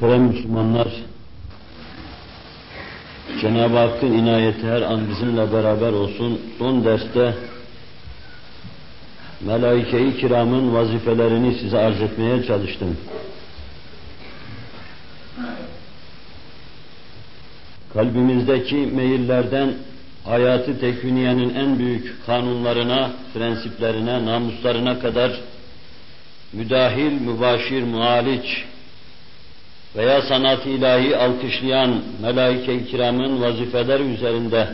Muhterem Müslümanlar, Cenab-ı Hakk'ın inayeti her an bizimle beraber olsun. Son derste melaike-i kiramın vazifelerini size arz etmeye çalıştım. Kalbimizdeki meyillerden hayatı tekviniyenin en büyük kanunlarına, prensiplerine, namuslarına kadar müdahil, mübaşir, muhaliç veya sanat-ı ilahi alkışlayan melaike-i kiramın vazifeleri üzerinde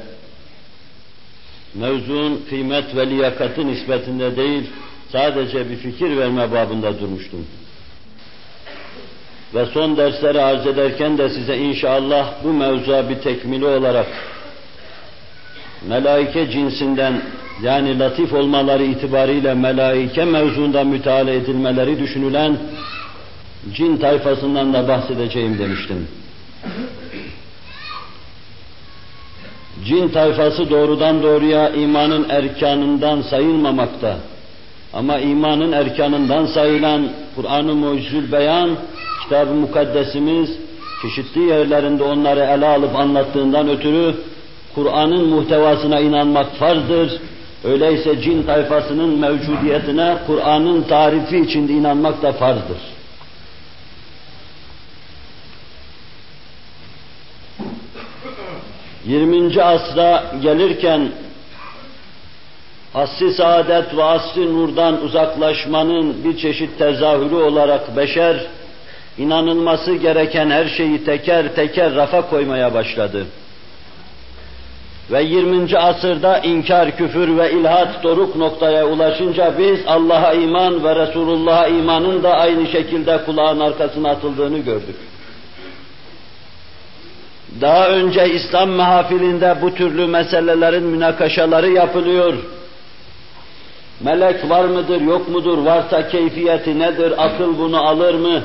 mevzuun kıymet ve liyakatı nispetinde değil, sadece bir fikir verme babında durmuştum. Ve son dersleri arz ederken de size inşallah bu mevzuya bir tekmili olarak melaike cinsinden yani latif olmaları itibariyle melaike mevzuunda müteala edilmeleri düşünülen cin tayfasından da bahsedeceğim demiştim. Cin tayfası doğrudan doğruya imanın erkanından sayılmamakta. Ama imanın erkanından sayılan Kur'an-ı Mucizül Beyan, kitab-ı mukaddesimiz çeşitli yerlerinde onları ele alıp anlattığından ötürü Kur'an'ın muhtevasına inanmak farzdır. Öyleyse cin tayfasının mevcudiyetine Kur'an'ın tarifi içinde inanmak da farzdır. 20. asra gelirken asr-ı saadet ve asr-ı nurdan uzaklaşmanın bir çeşit tezahürü olarak beşer, inanılması gereken her şeyi teker teker rafa koymaya başladı. Ve 20. asırda inkar, küfür ve ilhat doruk noktaya ulaşınca biz Allah'a iman ve Resulullah'a imanın da aynı şekilde kulağın arkasına atıldığını gördük. Daha önce İslam mahafilinde bu türlü meselelerin münakaşaları yapılıyor. Melek var mıdır, yok mudur, varsa keyfiyeti nedir, akıl bunu alır mı?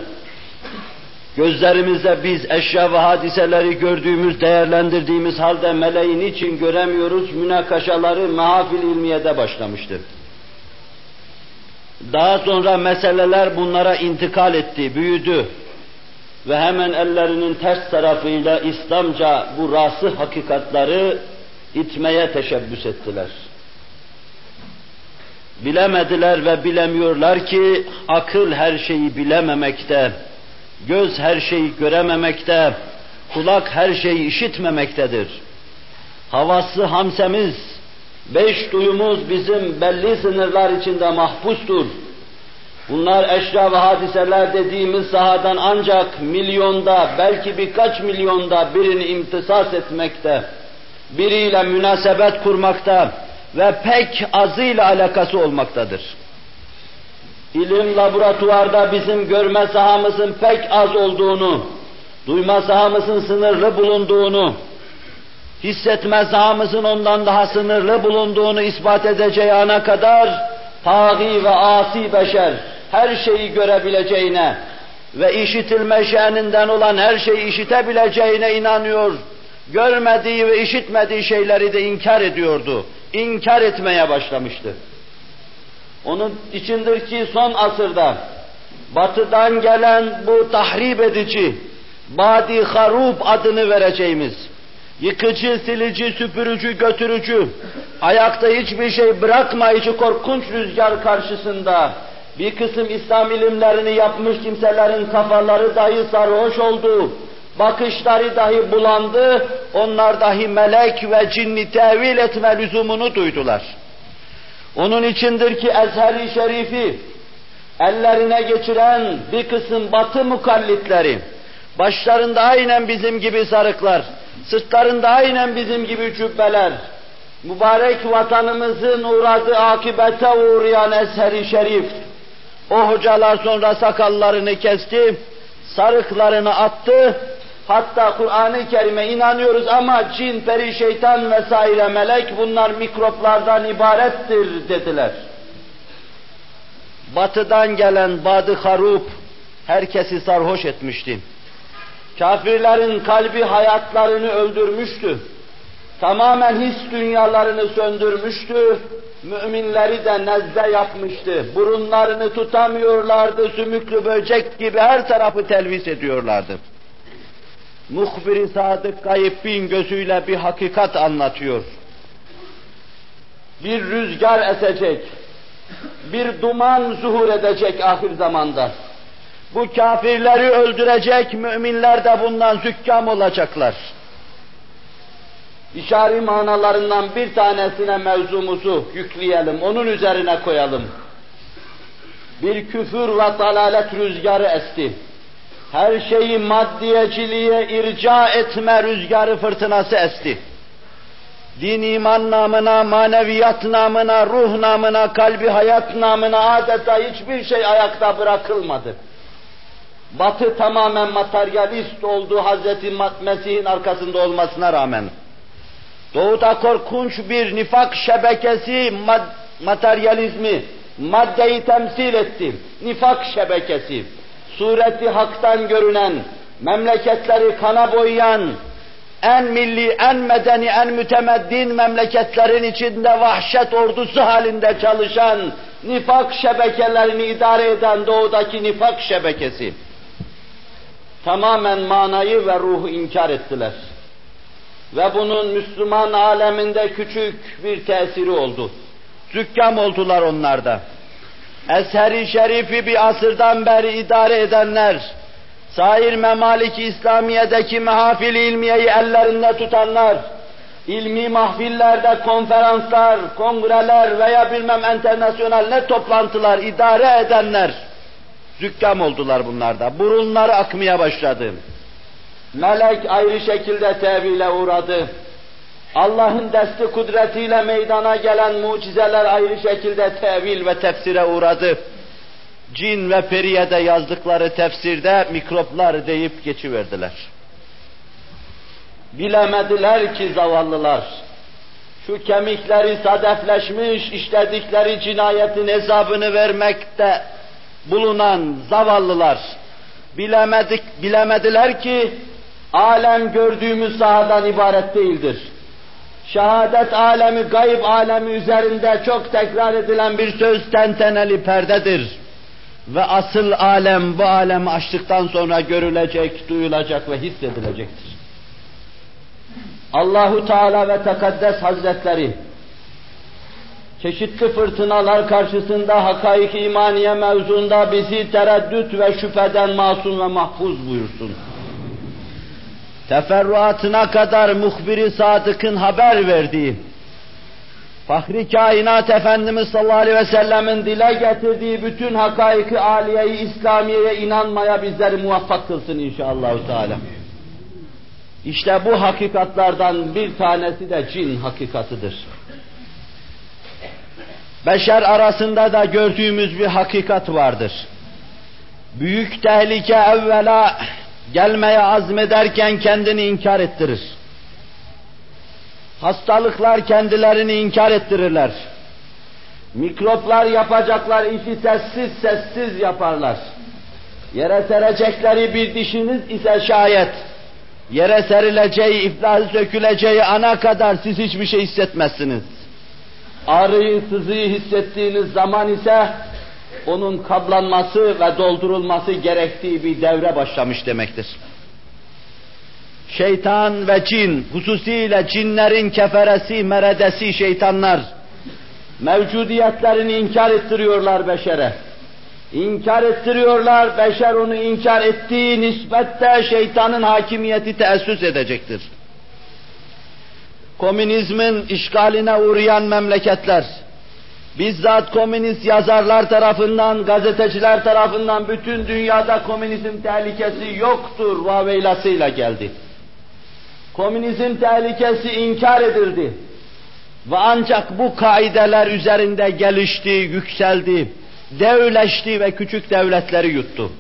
Gözlerimizde biz eşya ve hadiseleri gördüğümüz, değerlendirdiğimiz halde meleği niçin göremiyoruz? Münakaşaları mahafil ilmiyede başlamıştır. Daha sonra meseleler bunlara intikal etti, büyüdü ve hemen ellerinin ters tarafıyla İslamca bu rası hakikatları itmeye teşebbüs ettiler. Bilemediler ve bilemiyorlar ki akıl her şeyi bilememekte, göz her şeyi görememekte, kulak her şeyi işitmemektedir. Havası hamsemiz, beş duyumuz bizim belli sınırlar içinde mahpustur Bunlar eşya ve hadiseler dediğimiz sahadan ancak milyonda, belki birkaç milyonda birini imtisas etmekte, biriyle münasebet kurmakta ve pek azıyla alakası olmaktadır. İlim laboratuvarda bizim görme sahamızın pek az olduğunu, duyma sahamızın sınırlı bulunduğunu, hissetme sahamızın ondan daha sınırlı bulunduğunu ispat edeceği ana kadar, taği ve asi beşer, her şeyi görebileceğine ve işitilme şeninden olan her şeyi işitebileceğine inanıyor. Görmediği ve işitmediği şeyleri de inkar ediyordu. İnkar etmeye başlamıştı. Onun içindir ki son asırda batıdan gelen bu tahrip edici, badi harub adını vereceğimiz, yıkıcı, silici, süpürücü, götürücü, ayakta hiçbir şey bırakmayıcı korkunç rüzgar karşısında bir kısım İslam ilimlerini yapmış kimselerin kafaları dahi sarhoş oldu, bakışları dahi bulandı, onlar dahi melek ve cinni tevil etme lüzumunu duydular. Onun içindir ki Ezher-i Şerif'i ellerine geçiren bir kısım batı mukallitleri, başlarında aynen bizim gibi sarıklar, sırtlarında aynen bizim gibi cübbeler, mübarek vatanımızın uğradığı akibete uğrayan Ezher-i Şerif, o hocalar sonra sakallarını kesti, sarıklarını attı, hatta Kur'an-ı Kerim'e inanıyoruz ama cin, peri, şeytan vesaire melek bunlar mikroplardan ibarettir dediler. Batıdan gelen badı harup herkesi sarhoş etmişti. Kafirlerin kalbi hayatlarını öldürmüştü. Tamamen his dünyalarını söndürmüştü, müminleri de nezle yapmıştı. Burunlarını tutamıyorlardı, sümüklü böcek gibi her tarafı telvis ediyorlardı. Muhbir-i Sadık Gayip Bin gözüyle bir hakikat anlatıyor. Bir rüzgar esecek, bir duman zuhur edecek ahir zamanda. Bu kafirleri öldürecek, müminler de bundan zükkam olacaklar. İşari manalarından bir tanesine mevzumuzu yükleyelim, onun üzerine koyalım. Bir küfür ve dalalet rüzgarı esti. Her şeyi maddiyeciliğe irca etme rüzgarı fırtınası esti. Din iman namına, maneviyat namına, ruh namına, kalbi hayat namına adeta hiçbir şey ayakta bırakılmadı. Batı tamamen materyalist olduğu Hazreti Mesih'in arkasında olmasına rağmen, Doğuda korkunç bir nifak şebekesi mad materyalizmi, maddeyi temsil etti. Nifak şebekesi, sureti haktan görünen, memleketleri kana boyayan, en milli, en medeni, en mütemeddin memleketlerin içinde vahşet ordusu halinde çalışan nifak şebekelerini idare eden doğudaki nifak şebekesi. Tamamen manayı ve ruhu inkar ettiler. Ve bunun Müslüman aleminde küçük bir tesiri oldu. Zükkam oldular onlarda. Eser-i Şerif'i bir asırdan beri idare edenler, sair memalik İslamiye'deki mehafil ilmiyeyi ellerinde tutanlar, ilmi mahfillerde konferanslar, kongreler veya bilmem internasyonel ne toplantılar idare edenler, zükkam oldular bunlarda. Burunları akmaya başladı. Melek ayrı şekilde tevile uğradı. Allah'ın desti kudretiyle meydana gelen mucizeler ayrı şekilde tevil ve tefsire uğradı. Cin ve periye de yazdıkları tefsirde mikroplar deyip geçiverdiler. Bilemediler ki zavallılar, şu kemikleri sadefleşmiş, işledikleri cinayetin hesabını vermekte bulunan zavallılar, bilemedik, bilemediler ki alem gördüğümüz sahadan ibaret değildir. Şehadet alemi, gayb alemi üzerinde çok tekrar edilen bir söz tenteneli perdedir. Ve asıl alem bu alem açtıktan sonra görülecek, duyulacak ve hissedilecektir. Allahu Teala ve Tekaddes Hazretleri çeşitli fırtınalar karşısında hakaik imaniye mevzunda bizi tereddüt ve şüpheden masum ve mahfuz buyursun teferruatına kadar muhbiri sadıkın haber verdiği, Fahri Kainat Efendimiz sallallahu aleyhi ve sellemin dile getirdiği bütün hakaiki aliyeyi İslamiye'ye inanmaya bizleri muvaffak kılsın inşallah. Teala. İşte bu hakikatlardan bir tanesi de cin hakikatıdır. Beşer arasında da gördüğümüz bir hakikat vardır. Büyük tehlike evvela gelmeye azmederken kendini inkar ettirir. Hastalıklar kendilerini inkar ettirirler. Mikroplar yapacaklar işi sessiz sessiz yaparlar. Yere serecekleri bir dişiniz ise şayet, yere serileceği, iflahı söküleceği ana kadar siz hiçbir şey hissetmezsiniz. Ağrıyı, sızıyı hissettiğiniz zaman ise onun kablanması ve doldurulması gerektiği bir devre başlamış demektir. Şeytan ve cin, hususiyle cinlerin keferesi, meredesi şeytanlar, mevcudiyetlerini inkar ettiriyorlar beşere. İnkar ettiriyorlar, beşer onu inkar ettiği nispette şeytanın hakimiyeti teessüs edecektir. Komünizmin işgaline uğrayan memleketler, bizzat komünist yazarlar tarafından, gazeteciler tarafından bütün dünyada komünizm tehlikesi yoktur vaveylasıyla geldi. Komünizm tehlikesi inkar edildi. Ve ancak bu kaideler üzerinde gelişti, yükseldi, devleşti ve küçük devletleri yuttu.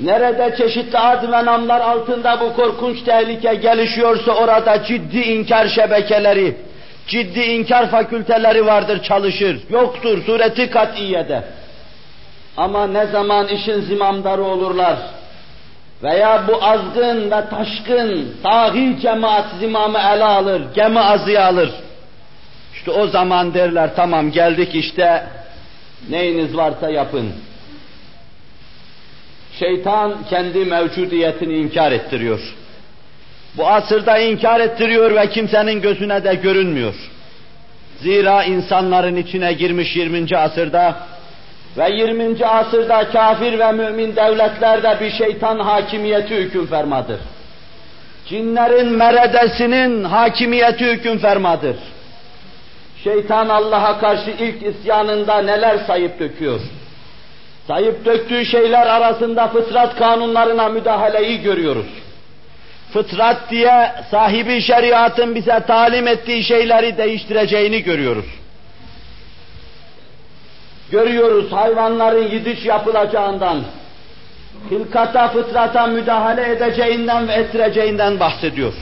Nerede çeşitli ad ve namlar altında bu korkunç tehlike gelişiyorsa orada ciddi inkar şebekeleri, ciddi inkar fakülteleri vardır çalışır. Yoktur sureti katiyede. Ama ne zaman işin zimamdarı olurlar, veya bu azgın ve taşkın dahi cemaat zimamı ele alır, gemi azıya alır. İşte o zaman derler tamam geldik işte neyiniz varsa yapın. Şeytan kendi mevcudiyetini inkar ettiriyor. Bu asırda inkar ettiriyor ve kimsenin gözüne de görünmüyor. Zira insanların içine girmiş 20. asırda ve 20. asırda kafir ve mümin devletlerde bir şeytan hakimiyeti hüküm fermadır. Cinlerin meredesinin hakimiyeti hüküm fermadır. Şeytan Allah'a karşı ilk isyanında neler sayıp döküyor? Sayıp döktüğü şeyler arasında fıtrat kanunlarına müdahaleyi görüyoruz. Fıtrat diye sahibi şeriatın bize talim ettiği şeyleri değiştireceğini görüyoruz. Görüyoruz hayvanların yidiş yapılacağından, hilkata fıtrata müdahale edeceğinden ve ettireceğinden bahsediyor.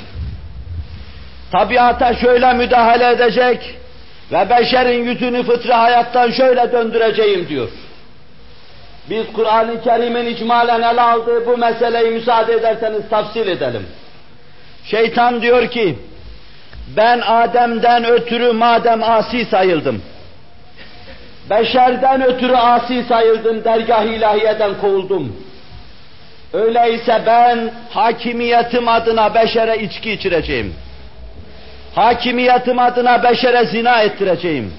Tabiata şöyle müdahale edecek ve beşerin yüzünü fıtrı hayattan şöyle döndüreceğim diyor. Biz Kur'an-ı Kerim'in icmalen ele aldığı bu meseleyi müsaade ederseniz tafsil edelim. Şeytan diyor ki, ben Adem'den ötürü madem asi sayıldım, beşerden ötürü asi sayıldım, dergah ilahiyeden kovuldum. Öyleyse ben hakimiyetim adına beşere içki içireceğim. Hakimiyetim adına beşere zina ettireceğim.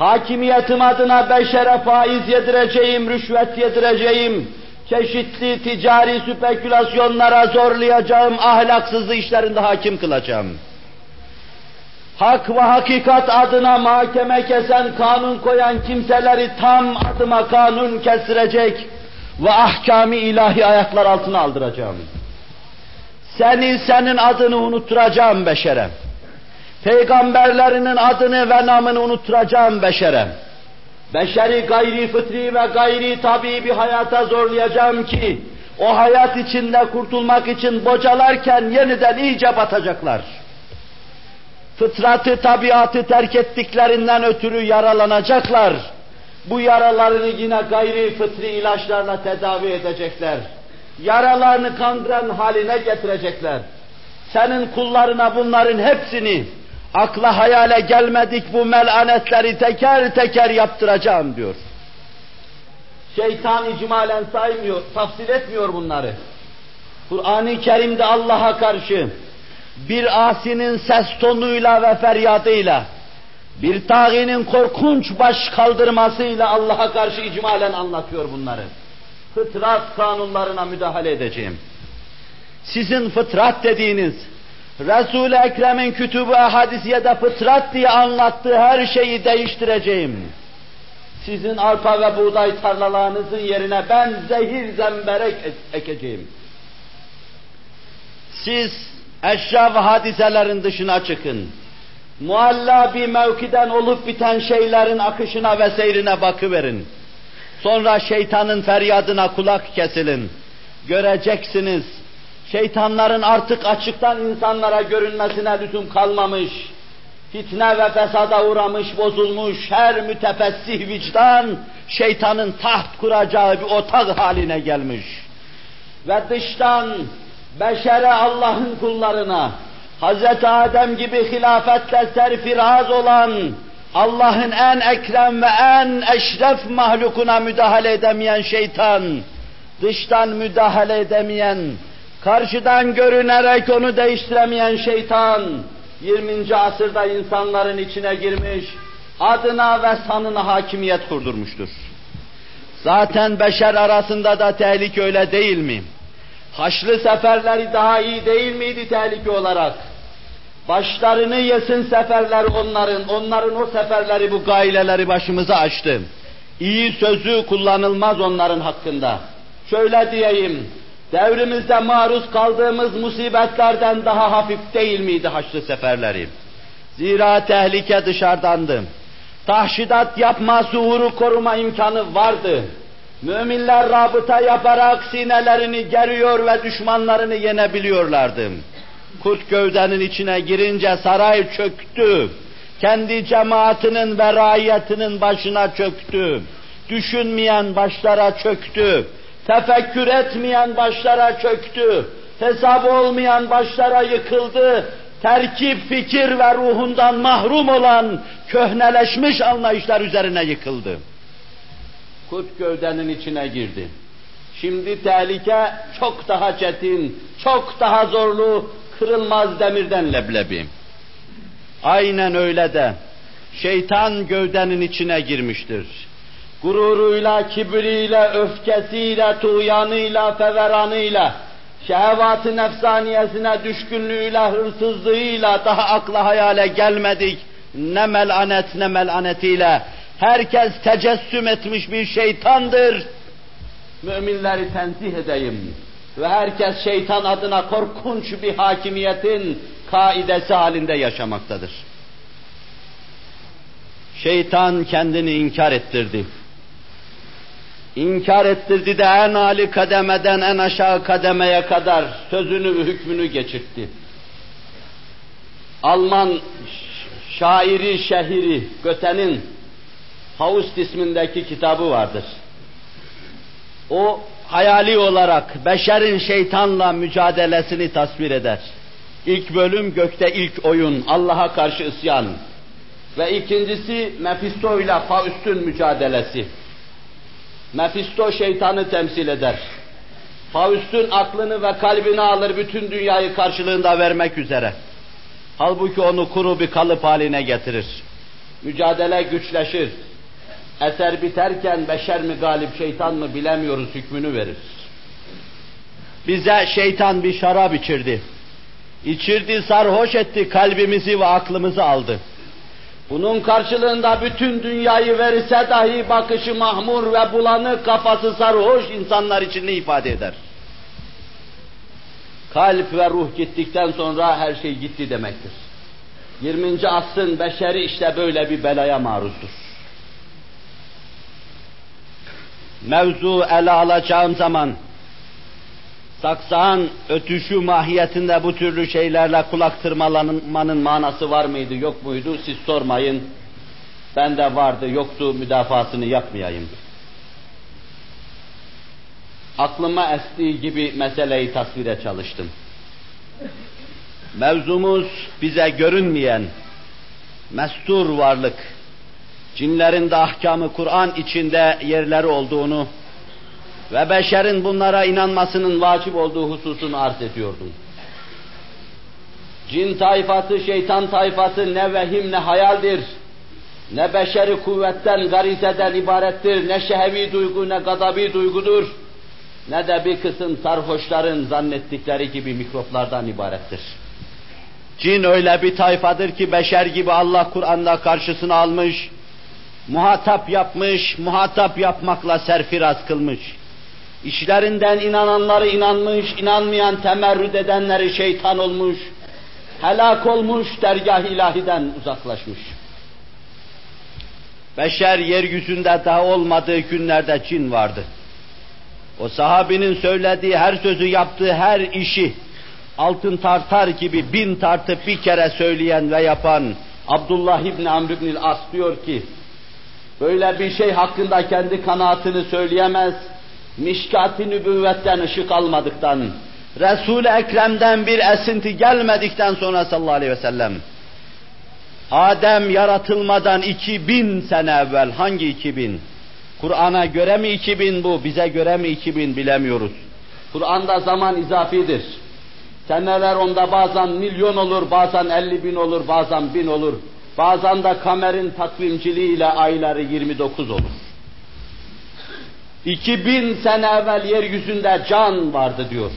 Hakimiyetim adına beşere faiz yedireceğim, rüşvet yedireceğim. Çeşitli ticari spekülasyonlara zorlayacağım, ahlaksızlığı işlerinde hakim kılacağım. Hak ve hakikat adına mahkeme kesen, kanun koyan kimseleri tam adıma kanun kestirecek ve ahkami ilahi ayaklar altına aldıracağım. Seni senin adını unutturacağım beşere. Peygamberlerinin adını ve namını unutturacağım beşere. Beşeri gayri fıtri ve gayri tabi bir hayata zorlayacağım ki, o hayat içinde kurtulmak için bocalarken yeniden iyice batacaklar. Fıtratı, tabiatı terk ettiklerinden ötürü yaralanacaklar. Bu yaralarını yine gayri fıtri ilaçlarla tedavi edecekler. Yaralarını kandıran haline getirecekler. Senin kullarına bunların hepsini akla hayale gelmedik bu melanetleri teker teker yaptıracağım diyor. Şeytan icmalen saymıyor, tafsil etmiyor bunları. Kur'an-ı Kerim'de Allah'a karşı bir asinin ses tonuyla ve feryadıyla, bir tağinin korkunç baş kaldırmasıyla Allah'a karşı icmalen anlatıyor bunları. Fıtrat kanunlarına müdahale edeceğim. Sizin fıtrat dediğiniz, Resul-i Ekrem'in kütübü hadisiyede fıtrat diye anlattığı her şeyi değiştireceğim. Sizin arpa ve buğday tarlalarınızın yerine ben zehir zemberek ekeceğim. Siz eşya ve hadiselerin dışına çıkın. Mualla bir mevkiden olup biten şeylerin akışına ve seyrine bakıverin. Sonra şeytanın feryadına kulak kesilin. Göreceksiniz şeytanların artık açıktan insanlara görünmesine lüzum kalmamış, fitne ve fesada uğramış, bozulmuş her mütefessih vicdan, şeytanın taht kuracağı bir otak haline gelmiş. Ve dıştan beşere Allah'ın kullarına, Hz. Adem gibi hilafetle serfiraz olan, Allah'ın en ekrem ve en eşref mahlukuna müdahale edemeyen şeytan, dıştan müdahale edemeyen, Karşıdan görünerek onu değiştiremeyen şeytan, 20. asırda insanların içine girmiş, adına ve sanına hakimiyet kurdurmuştur. Zaten beşer arasında da tehlike öyle değil mi? Haçlı seferleri daha iyi değil miydi tehlike olarak? Başlarını yesin seferler onların, onların o seferleri bu gaileleri başımıza açtı. İyi sözü kullanılmaz onların hakkında. Şöyle diyeyim, devrimizde maruz kaldığımız musibetlerden daha hafif değil miydi Haçlı seferleri? Zira tehlike dışarıdandı. Tahşidat yapma, zuhuru koruma imkanı vardı. Müminler rabıta yaparak sinelerini geriyor ve düşmanlarını yenebiliyorlardı. Kurt gövdenin içine girince saray çöktü. Kendi cemaatinin ve raiyetinin başına çöktü. Düşünmeyen başlara çöktü Tefekkür etmeyen başlara çöktü. Hesabı olmayan başlara yıkıldı. Terkip, fikir ve ruhundan mahrum olan köhneleşmiş anlayışlar üzerine yıkıldı. Kut gövdenin içine girdi. Şimdi tehlike çok daha çetin, çok daha zorlu, kırılmaz demirden leblebi. Aynen öyle de şeytan gövdenin içine girmiştir. Gururuyla, kibriyle, öfkesiyle, tuğyanıyla, feveranıyla, şehvat-ı nefsaniyesine düşkünlüğüyle, hırsızlığıyla daha akla hayale gelmedik. Ne melanet ne melanetiyle. Herkes tecessüm etmiş bir şeytandır. Müminleri tenzih edeyim. Ve herkes şeytan adına korkunç bir hakimiyetin kaidesi halinde yaşamaktadır. Şeytan kendini inkar ettirdi. İnkar ettirdi de en âli kademeden en aşağı kademeye kadar sözünü hükmünü geçirtti. Alman şairi şehiri Göte'nin Faust ismindeki kitabı vardır. O hayali olarak beşerin şeytanla mücadelesini tasvir eder. İlk bölüm gökte ilk oyun, Allah'a karşı isyan. Ve ikincisi Mephisto ile Faust'un mücadelesi. Mephisto şeytanı temsil eder. Faust'un aklını ve kalbini alır bütün dünyayı karşılığında vermek üzere. Halbuki onu kuru bir kalıp haline getirir. Mücadele güçleşir. Eser biterken beşer mi galip şeytan mı bilemiyoruz hükmünü verir. Bize şeytan bir şarap içirdi. İçirdi, sarhoş etti, kalbimizi ve aklımızı aldı. Bunun karşılığında bütün dünyayı verirse dahi bakışı mahmur ve bulanık, kafası sarhoş insanlar için ne ifade eder? Kalp ve ruh gittikten sonra her şey gitti demektir. 20. asrın beşeri işte böyle bir belaya maruzdur. Mevzu ele alacağım zaman saksağın ötüşü mahiyetinde bu türlü şeylerle kulak tırmalamanın manası var mıydı, yok muydu? Siz sormayın. Ben de vardı, yoktu, müdafasını yapmayayım. Aklıma estiği gibi meseleyi tasvire çalıştım. Mevzumuz bize görünmeyen, mestur varlık, cinlerin de ahkamı Kur'an içinde yerleri olduğunu ve beşerin bunlara inanmasının vacip olduğu hususunu arz ediyordum. Cin tayfası, şeytan tayfası ne vehim ne hayaldir. Ne beşeri kuvvetten, garizeden ibarettir, ne şehevi duygu, ne gadabi duygudur. Ne de bir kısım sarhoşların zannettikleri gibi mikroplardan ibarettir. Cin öyle bir tayfadır ki beşer gibi Allah Kur'an'da karşısına almış, muhatap yapmış, muhatap yapmakla serfiraz kılmış. İşlerinden inananları inanmış, inanmayan temerrüt edenleri şeytan olmuş, helak olmuş, dergah ilahiden uzaklaşmış. Beşer yeryüzünde daha olmadığı günlerde cin vardı. O sahabinin söylediği her sözü yaptığı her işi altın tartar gibi bin tartıp bir kere söyleyen ve yapan Abdullah İbni Amr İbni As diyor ki böyle bir şey hakkında kendi kanaatini söyleyemez, mişkat-ı nübüvvetten ışık almadıktan, Resul-i Ekrem'den bir esinti gelmedikten sonra sallallahu aleyhi ve sellem, Adem yaratılmadan 2000 sene evvel, hangi 2000? Kur'an'a göre mi 2000 bu, bize göre mi 2000 bilemiyoruz. Kur'an'da zaman izafidir. Seneler onda bazen milyon olur, bazen 50 bin olur, bazen bin olur. Bazen de kamerin takvimciliğiyle ayları 29 olur. 2000 sene evvel yeryüzünde can vardı diyor.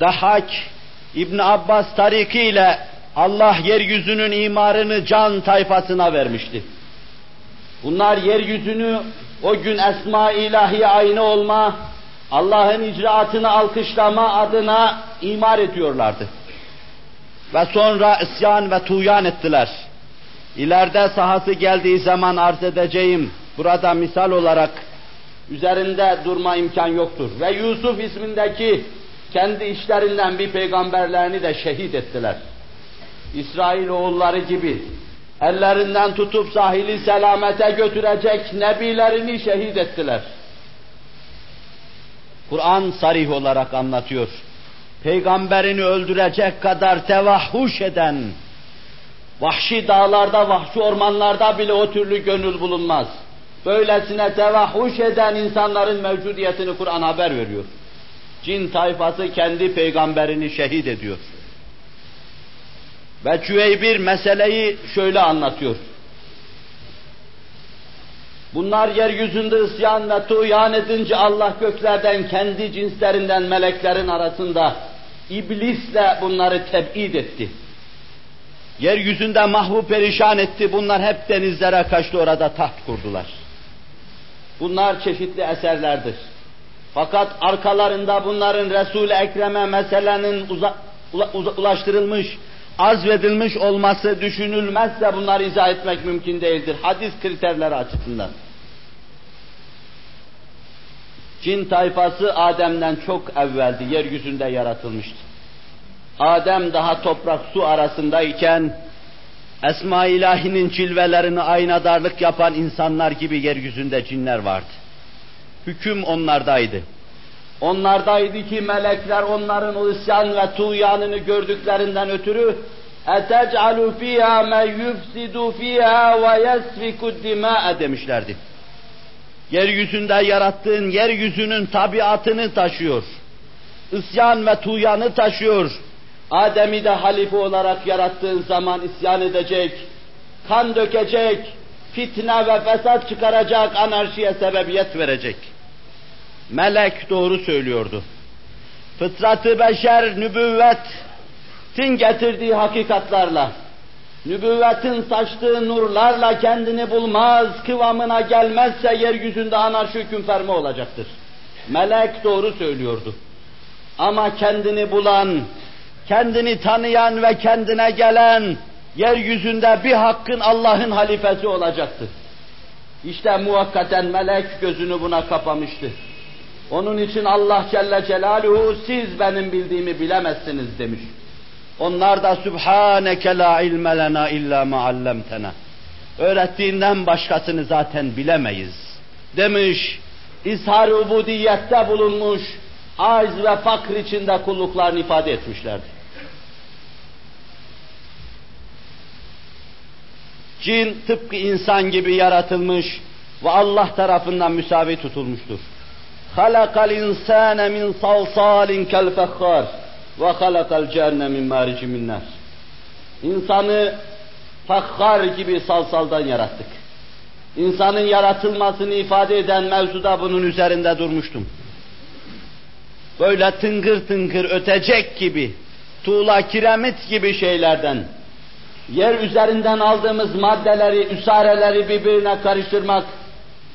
Dahak İbn Abbas tarikiyle Allah yeryüzünün imarını can tayfasına vermişti. Bunlar yeryüzünü o gün esma ilahi aynı olma, Allah'ın icraatını alkışlama adına imar ediyorlardı. Ve sonra isyan ve tuğyan ettiler. İleride sahası geldiği zaman arz edeceğim, burada misal olarak üzerinde durma imkan yoktur. Ve Yusuf ismindeki kendi işlerinden bir peygamberlerini de şehit ettiler. İsrail oğulları gibi ellerinden tutup sahili selamete götürecek nebilerini şehit ettiler. Kur'an sarih olarak anlatıyor. Peygamberini öldürecek kadar tevahhuş eden, vahşi dağlarda, vahşi ormanlarda bile o türlü gönül bulunmaz. Böylesine tevahhuş eden insanların mevcudiyetini Kur'an haber veriyor. Cin tayfası kendi peygamberini şehit ediyor. Ve Cüveybir meseleyi şöyle anlatıyor. Bunlar yeryüzünde isyan ve tuğyan edince Allah göklerden kendi cinslerinden meleklerin arasında iblisle bunları tebid etti. Yeryüzünde mahvu perişan etti. Bunlar hep denizlere kaçtı orada taht kurdular. Bunlar çeşitli eserlerdir. Fakat arkalarında bunların Resul-i Ekrem'e meselenin uza, ula, ulaştırılmış, azvedilmiş olması düşünülmezse bunları izah etmek mümkün değildir. Hadis kriterleri açısından. Cin tayfası Adem'den çok evveldi, yeryüzünde yaratılmıştı. Adem daha toprak su arasındayken, Esma ilahinin cilvelerini aynadarlık yapan insanlar gibi yeryüzünde cinler vardı. Hüküm onlardaydı. Onlardaydı ki melekler onların o isyan ve tuğyanını gördüklerinden ötürü اَتَجْعَلُ ف۪يهَا مَنْ يُفْسِدُ ف۪يهَا وَيَسْفِكُ الدِّمَاءَ demişlerdi. Yeryüzünde yarattığın yeryüzünün tabiatını taşıyor. İsyan ve tuğyanı taşıyor. Adem'i de halife olarak yarattığın zaman isyan edecek, kan dökecek, fitne ve fesat çıkaracak, anarşiye sebebiyet verecek. Melek doğru söylüyordu. Fıtratı beşer, nübüvvetin getirdiği hakikatlarla, nübüvvetin saçtığı nurlarla kendini bulmaz, kıvamına gelmezse yeryüzünde anarşi hüküm ferme olacaktır. Melek doğru söylüyordu. Ama kendini bulan, kendini tanıyan ve kendine gelen, yeryüzünde bir hakkın Allah'ın halifesi olacaktı. İşte muvakkaten melek gözünü buna kapamıştı. Onun için Allah Celle Celaluhu siz benim bildiğimi bilemezsiniz demiş. Onlar da Sübhaneke la ilme lena illa ma allamtena. Öğrettiğinden başkasını zaten bilemeyiz. Demiş, ishar ubudiyette bulunmuş, aiz ve fakr içinde kulluklarını ifade etmişlerdir. Cin tıpkı insan gibi yaratılmış ve Allah tarafından müsavi tutulmuştur. خَلَقَ الْاِنْسَانَ مِنْ صَلْصَالٍ كَالْفَخَّارِ وَخَلَقَ الْجَنَّ مِنْ مَارِجٍ مِنْ نَارٍ İnsanı fakhar gibi salsaldan yarattık. İnsanın yaratılmasını ifade eden mevzuda bunun üzerinde durmuştum. Böyle tıngır tıngır ötecek gibi, tuğla kiremit gibi şeylerden, yer üzerinden aldığımız maddeleri, üsareleri birbirine karıştırmak,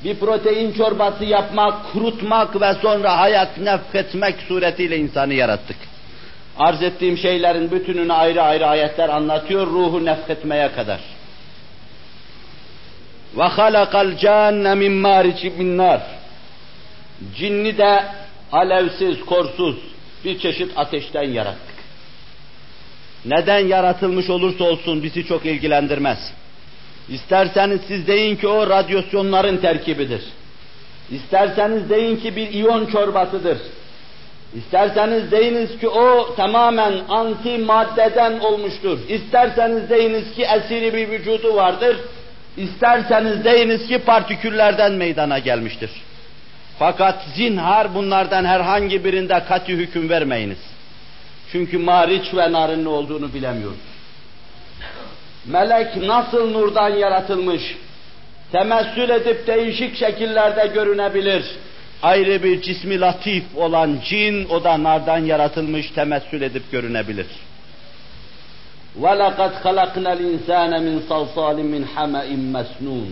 bir protein çorbası yapmak, kurutmak ve sonra hayat nefketmek suretiyle insanı yarattık. Arz ettiğim şeylerin bütününü ayrı ayrı ayetler anlatıyor, ruhu nefketmeye kadar. Halakal canne min marici min nar. Cinni de alevsiz, korsuz bir çeşit ateşten yarattık. Neden yaratılmış olursa olsun bizi çok ilgilendirmez. İsterseniz siz deyin ki o radyasyonların terkibidir. İsterseniz deyin ki bir iyon çorbasıdır. İsterseniz deyiniz ki o tamamen anti maddeden olmuştur. İsterseniz deyiniz ki esiri bir vücudu vardır. İsterseniz deyiniz ki partiküllerden meydana gelmiştir. Fakat zinhar bunlardan herhangi birinde katı hüküm vermeyiniz. Çünkü mariç ve narın ne olduğunu bilemiyoruz. Melek nasıl nurdan yaratılmış, temessül edip değişik şekillerde görünebilir. Ayrı bir cismi latif olan cin, o da nardan yaratılmış, temessül edip görünebilir. وَلَقَدْ خَلَقْنَا الْاِنْسَانَ مِنْ صَلْصَالٍ مِنْ حَمَئٍ مَسْنُونَ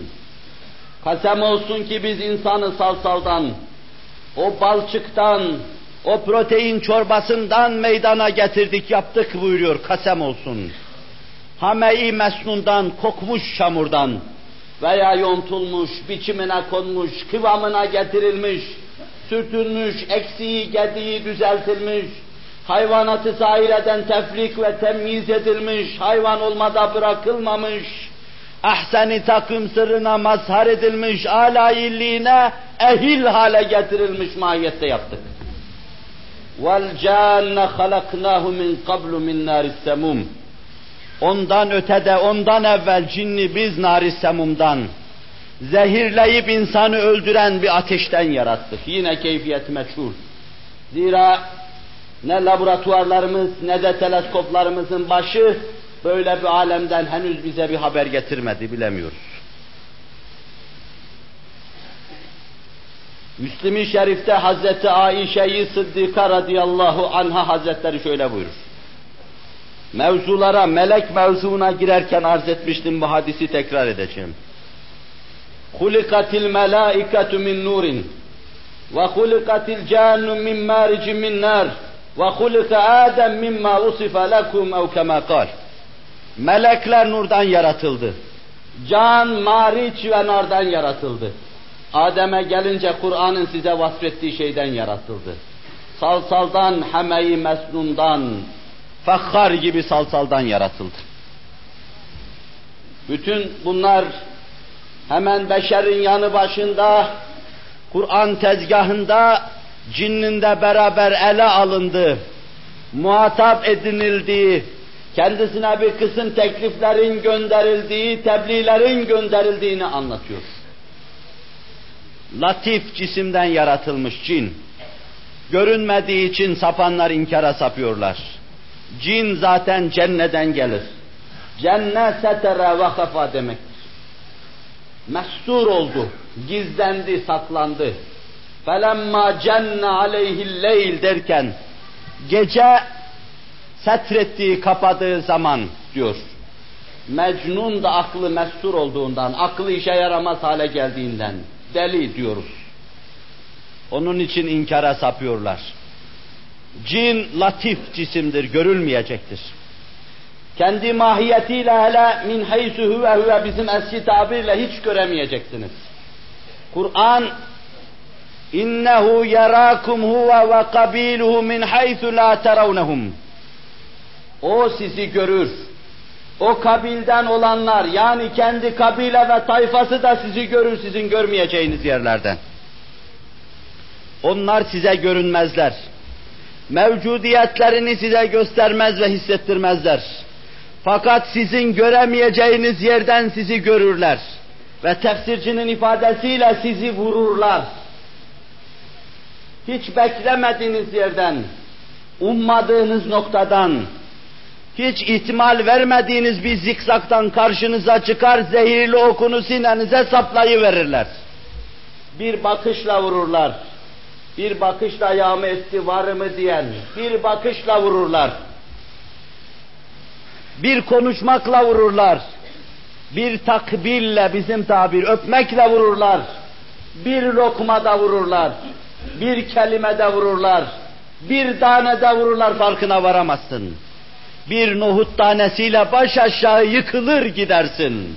Kasem olsun ki biz insanı salsaldan, o balçıktan, o protein çorbasından meydana getirdik, yaptık buyuruyor, kasem olsun. Hame-i mesnundan, kokmuş çamurdan veya yontulmuş, biçimine konmuş, kıvamına getirilmiş, sürtülmüş, eksiği, gediği düzeltilmiş, hayvanatı zahir eden tefrik ve temyiz edilmiş, hayvan olmada bırakılmamış, ahseni takım sırrına mazhar edilmiş, alayilliğine ehil hale getirilmiş mahiyette yaptık. وَالْجَانَّ خَلَقْنَاهُ مِنْ قَبْلُ مِنْ نَارِ السَّمُومِ Ondan ötede, ondan evvel cinni biz nari semumdan, zehirleyip insanı öldüren bir ateşten yarattık. Yine keyfiyet meçhul. Zira ne laboratuvarlarımız ne de teleskoplarımızın başı böyle bir alemden henüz bize bir haber getirmedi, bilemiyoruz. Müslim-i Şerif'te Hazreti Aişe'yi Sıddika radıyallahu anha hazretleri şöyle buyurur. Mevzulara, melek mevzuna girerken arz etmiştim bu hadisi tekrar edeceğim. خُلِقَتِ الْمَلَائِكَةُ مِنْ نُورٍ وَخُلِقَتِ الْجَانُّ مِنْ مَارِجٍ مِنْ نَارٍ وَخُلِقَ آدَمْ مِمَّا وُصِفَ لَكُمْ اَوْ كَمَا قَالٍ Melekler nurdan yaratıldı. Can, mariç ve nardan yaratıldı. Adem'e gelince Kur'an'ın size vasfettiği şeyden yaratıldı. Salsaldan, hemeyi mesnundan, fakhar gibi salsaldan yaratıldı. Bütün bunlar hemen beşerin yanı başında, Kur'an tezgahında, cinninde beraber ele alındı, muhatap edinildiği, kendisine bir kısım tekliflerin gönderildiği, tebliğlerin gönderildiğini anlatıyor. Latif cisimden yaratılmış cin. Görünmediği için sapanlar inkara sapıyorlar. Cin zaten cenneden gelir. Cennet setere ve hafa demektir. Mestur oldu, gizlendi, saklandı. Felemma cenne aleyhil leyl derken gece setrettiği, kapadığı zaman diyor. Mecnun da aklı mestur olduğundan, aklı işe yaramaz hale geldiğinden deli diyoruz. Onun için inkara sapıyorlar. Cin latif cisimdir, görülmeyecektir. Kendi mahiyetiyle hele min haysu huve huve bizim eski tabirle hiç göremeyeceksiniz. Kur'an innehu yarakum huve ve kabiluhu min haythu la terawnehum. O sizi görür. O kabilden olanlar yani kendi kabile ve tayfası da sizi görür sizin görmeyeceğiniz yerlerden. Onlar size görünmezler. Mevcudiyetlerini size göstermez ve hissettirmezler. Fakat sizin göremeyeceğiniz yerden sizi görürler. Ve tefsircinin ifadesiyle sizi vururlar. Hiç beklemediğiniz yerden, ummadığınız noktadan, hiç ihtimal vermediğiniz bir zikzaktan karşınıza çıkar, zehirli okunu sinenize saplayıverirler. Bir bakışla vururlar. Bir bakışla yağmı etti var mı diyen, bir bakışla vururlar. Bir konuşmakla vururlar. Bir takbille bizim tabir öpmekle vururlar. Bir lokmada vururlar. Bir kelimede vururlar. Bir tanede vururlar farkına varamazsın bir nohut tanesiyle baş aşağı yıkılır gidersin.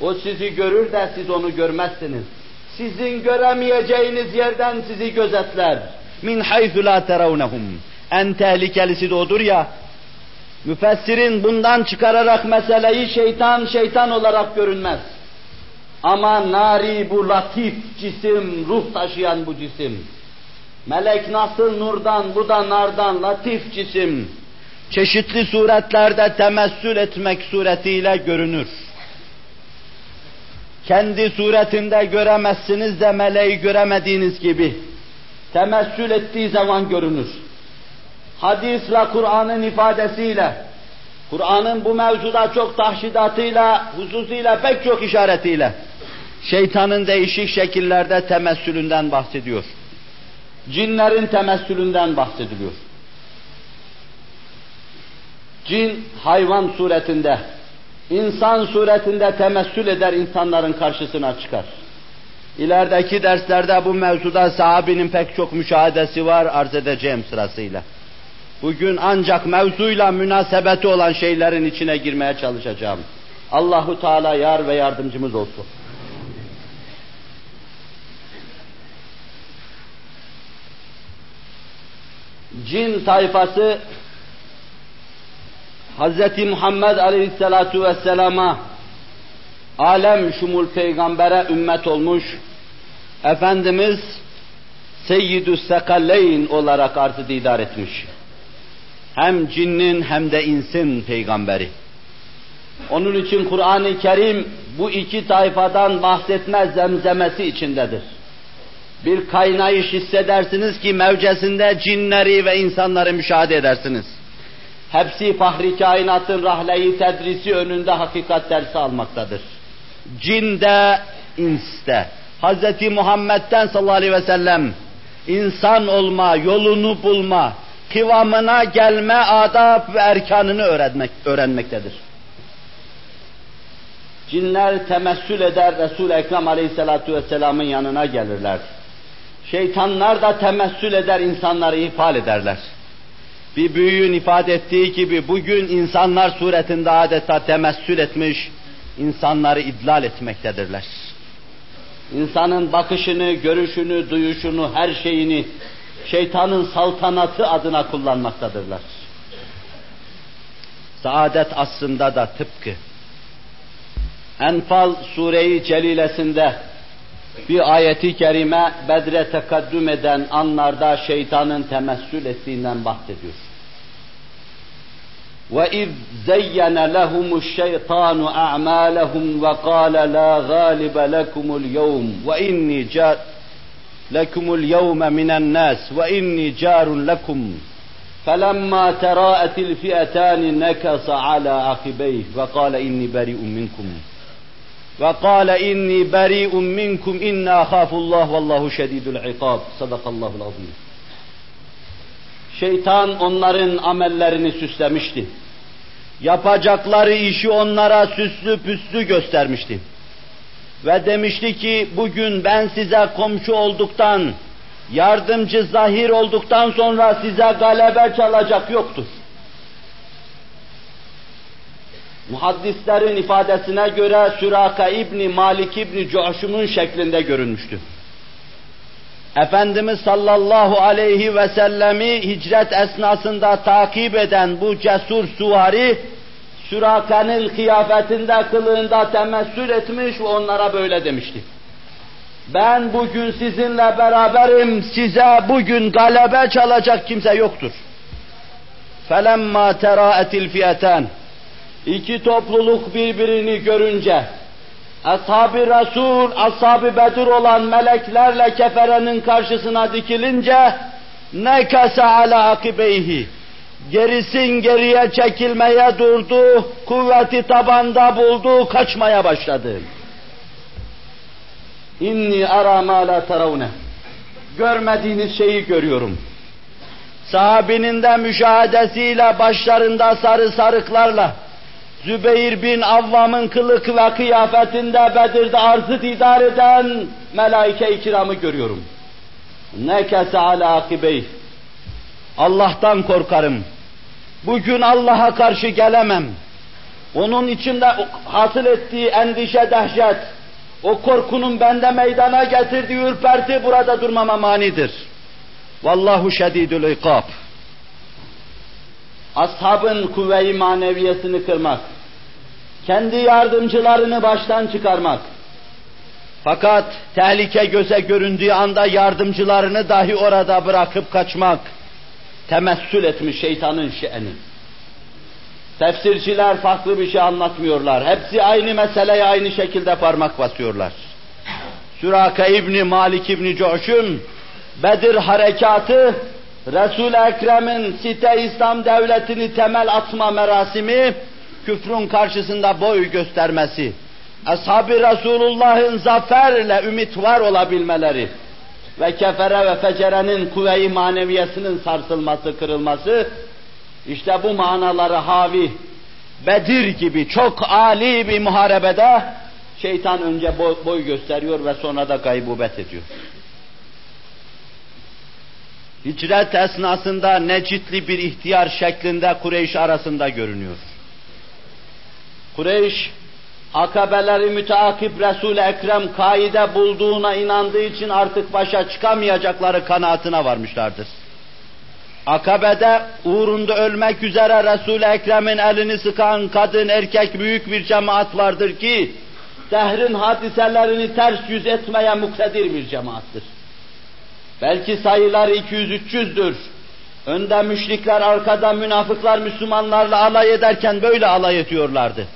O sizi görür de siz onu görmezsiniz. Sizin göremeyeceğiniz yerden sizi gözetler. Min haythu la terawnehum. En tehlikelisi de odur ya, müfessirin bundan çıkararak meseleyi şeytan şeytan olarak görünmez. Ama nari bu latif cisim, ruh taşıyan bu cisim. Melek nasıl nurdan, bu da nardan, latif cisim çeşitli suretlerde temessül etmek suretiyle görünür. Kendi suretinde göremezsiniz de meleği göremediğiniz gibi temessül ettiği zaman görünür. Hadis ve Kur'an'ın ifadesiyle, Kur'an'ın bu mevzuda çok tahşidatıyla, hususuyla pek çok işaretiyle, şeytanın değişik şekillerde temessülünden bahsediyor. Cinlerin temessülünden bahsediliyor. Cin hayvan suretinde, insan suretinde temessül eder insanların karşısına çıkar. İlerideki derslerde bu mevzuda sahabinin pek çok müşahedesi var arz edeceğim sırasıyla. Bugün ancak mevzuyla münasebeti olan şeylerin içine girmeye çalışacağım. Allahu Teala yar ve yardımcımız olsun. Cin tayfası Hz. Muhammed Aleyhisselatu Vesselam'a alem şumul peygambere ümmet olmuş, Efendimiz Seyyidü Sekalleyn olarak arzı didar etmiş. Hem cinnin hem de insin peygamberi. Onun için Kur'an-ı Kerim bu iki tayfadan bahsetme zemzemesi içindedir. Bir kaynayış hissedersiniz ki mevcesinde cinleri ve insanları müşahede edersiniz. Hepsi fahri kainatın rahleyi tedrisi önünde hakikat dersi almaktadır. Cinde, inste. Hz. Muhammed'den sallallahu aleyhi ve sellem insan olma, yolunu bulma, kıvamına gelme adab ve erkanını öğrenmek, öğrenmektedir. Cinler temessül eder Resul-i Ekrem Aleyhisselatü Vesselam'ın yanına gelirler. Şeytanlar da temessül eder insanları ifade ederler. Bir büyüğün ifade ettiği gibi bugün insanlar suretinde adeta temessül etmiş, insanları idlal etmektedirler. İnsanın bakışını, görüşünü, duyuşunu, her şeyini şeytanın saltanatı adına kullanmaktadırlar. Saadet aslında da tıpkı Enfal Sure-i Celilesinde bir ayeti kerime Bedre tekaddüm eden anlarda şeytanın temessül ettiğinden bahsediyor. وَاِذْ زَيَّنَ لَهُمُ الشَّيْطَانُ أَعْمَالَهُمْ وَقَالَ لَا غَالِبَ لَكُمُ الْيَوْمِ وَإِنِّي جَارٌ لَكُمُ الْيَوْمَ مِنَ النَّاسِ وَإِنِّي جَارٌ لَكُمْ فَلَمَّا تَرَاءَتِ الْفِئَتَانِ نَكَصَ عَلَى عَقِبَيْهِ وَقَالَ إِنِّي بَرِيءٌ مِنْكُمْ ve kâle inni beri'un minkum inna ahafullah vallahu şedidul ikab. Sadakallahul azim. Şeytan onların amellerini süslemişti. Yapacakları işi onlara süslü püslü göstermişti. Ve demişti ki bugün ben size komşu olduktan, yardımcı zahir olduktan sonra size galebe çalacak yoktur Muhaddislerin ifadesine göre Süraka İbni Malik İbni Cuhşum'un şeklinde görünmüştü. Efendimiz sallallahu aleyhi ve sellemi hicret esnasında takip eden bu cesur suvari, Süraka'nın kıyafetinde, kılığında temessül etmiş ve onlara böyle demişti. Ben bugün sizinle beraberim, size bugün galebe çalacak kimse yoktur. فَلَمَّا تَرَاءَتِ الْفِيَتَانِ İki topluluk birbirini görünce, Ashab-ı Resul, Ashab-ı Bedir olan meleklerle keferenin karşısına dikilince, nekase ala akibeyhi, gerisin geriye çekilmeye durdu, kuvveti tabanda buldu, kaçmaya başladı. İnni ara ma la teravne. Görmediğiniz şeyi görüyorum. Sahabinin de müşahedesiyle başlarında sarı sarıklarla, Zübeyir bin Avvam'ın kılık ve kıyafetinde Bedir'de arzı didar eden melaike-i kiramı görüyorum. Nekese ala akibeyh. Allah'tan korkarım. Bugün Allah'a karşı gelemem. Onun içinde hasıl ettiği endişe, dehşet, o korkunun bende meydana getirdiği ürperti burada durmama manidir. Vallahu şedidül ikab ashabın kuvve-i maneviyesini kırmak, kendi yardımcılarını baştan çıkarmak, fakat tehlike göze göründüğü anda yardımcılarını dahi orada bırakıp kaçmak, temessül etmiş şeytanın şe'ni. Tefsirciler farklı bir şey anlatmıyorlar. Hepsi aynı meseleye aynı şekilde parmak basıyorlar. Süraka İbni Malik İbni Coş'un Bedir harekatı Resul-i Ekrem'in site İslam devletini temel atma merasimi, küfrün karşısında boy göstermesi, Ashab-ı Resulullah'ın zaferle ümit var olabilmeleri ve kefere ve fecerenin kuvve-i maneviyesinin sarsılması, kırılması, işte bu manaları havi, Bedir gibi çok âli bir muharebede şeytan önce boy, gösteriyor ve sonra da gaybubet ediyor. Hicret esnasında necitli bir ihtiyar şeklinde Kureyş arasında görünüyor. Kureyş, akabeleri müteakip Resul-i Ekrem kaide bulduğuna inandığı için artık başa çıkamayacakları kanaatine varmışlardır. Akabede uğrunda ölmek üzere Resul-i Ekrem'in elini sıkan kadın erkek büyük bir cemaat vardır ki, dehrin hadiselerini ters yüz etmeye muktedir bir cemaattir. Belki sayılar 200-300'dür. Önde müşrikler, arkada münafıklar Müslümanlarla alay ederken böyle alay ediyorlardı.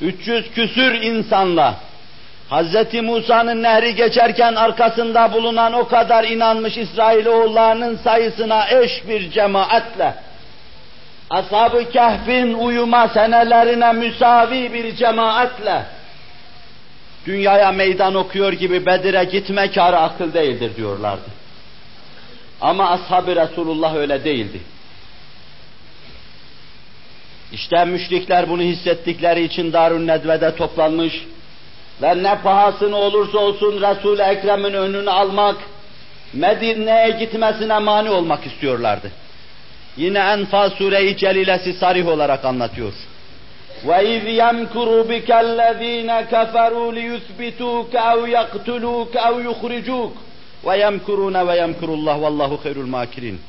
300 küsür insanla Hz. Musa'nın nehri geçerken arkasında bulunan o kadar inanmış İsrailoğullarının sayısına eş bir cemaatle Ashab-ı Kehf'in uyuma senelerine müsavi bir cemaatle dünyaya meydan okuyor gibi Bedir'e gitme kârı akıl değildir diyorlardı. Ama ashab-ı Resulullah öyle değildi. İşte müşrikler bunu hissettikleri için Darun Nedve'de toplanmış ve ne pahasını olursa olsun Resul-i Ekrem'in önünü almak, Medine'ye gitmesine mani olmak istiyorlardı. Yine Enfal Sure-i Celilesi sarih olarak anlatıyor. وَاِذْ يَمْكُرُ بِكَ الَّذ۪ينَ كَفَرُوا لِيُثْبِتُوكَ اَوْ يَقْتُلُوكَ اَوْ يُخْرِجُوكَ ve yemkurune ve yemkurullah vallahu hayrul makirin.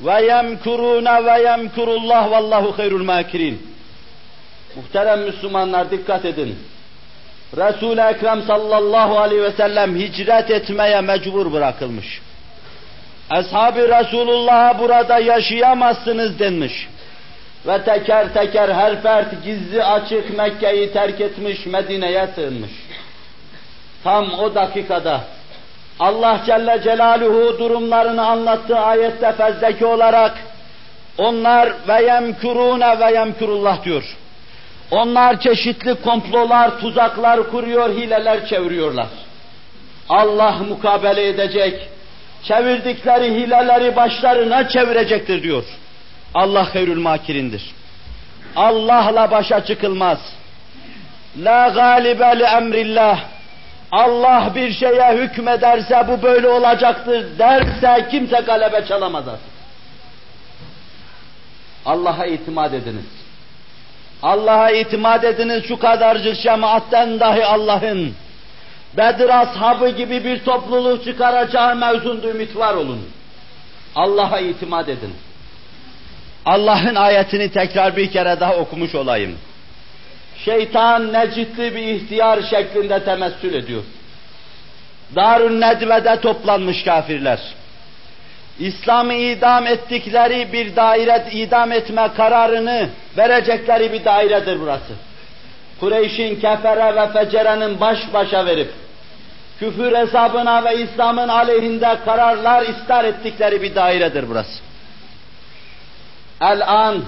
Ve yemkurune ve yemkurullah vallahu hayrul makirin. Muhterem Müslümanlar dikkat edin. Resul-i Ekrem sallallahu aleyhi ve sellem hicret etmeye mecbur bırakılmış. Ashab-ı Resulullah'a burada yaşayamazsınız denmiş. Ve teker teker her fert gizli açık Mekke'yi terk etmiş, Medine'ye sığınmış. Tam o dakikada Allah Celle Celaluhu durumlarını anlattığı ayette fezdeki olarak onlar ve yemkurune ve yemkurullah diyor. Onlar çeşitli komplolar, tuzaklar kuruyor, hileler çeviriyorlar. Allah mukabele edecek, çevirdikleri hileleri başlarına çevirecektir diyor. Allah hayrül makirindir. Allah'la başa çıkılmaz. La galibe li emrillah. Allah bir şeye hükmederse bu böyle olacaktır derse kimse galebe çalamaz. Allah'a itimat ediniz. Allah'a itimat ediniz şu kadarcık cemaatten dahi Allah'ın Bedir ashabı gibi bir topluluk çıkaracağı mevzunda ümit var olun. Allah'a itimat edin. Allah'ın ayetini tekrar bir kere daha okumuş olayım. Şeytan necitli bir ihtiyar şeklinde temessül ediyor. Darun Nedve'de toplanmış kafirler. İslam'ı idam ettikleri bir daire idam etme kararını verecekleri bir dairedir burası. Kureyş'in kefere ve fecerenin baş başa verip küfür hesabına ve İslam'ın aleyhinde kararlar istar ettikleri bir dairedir burası. El-an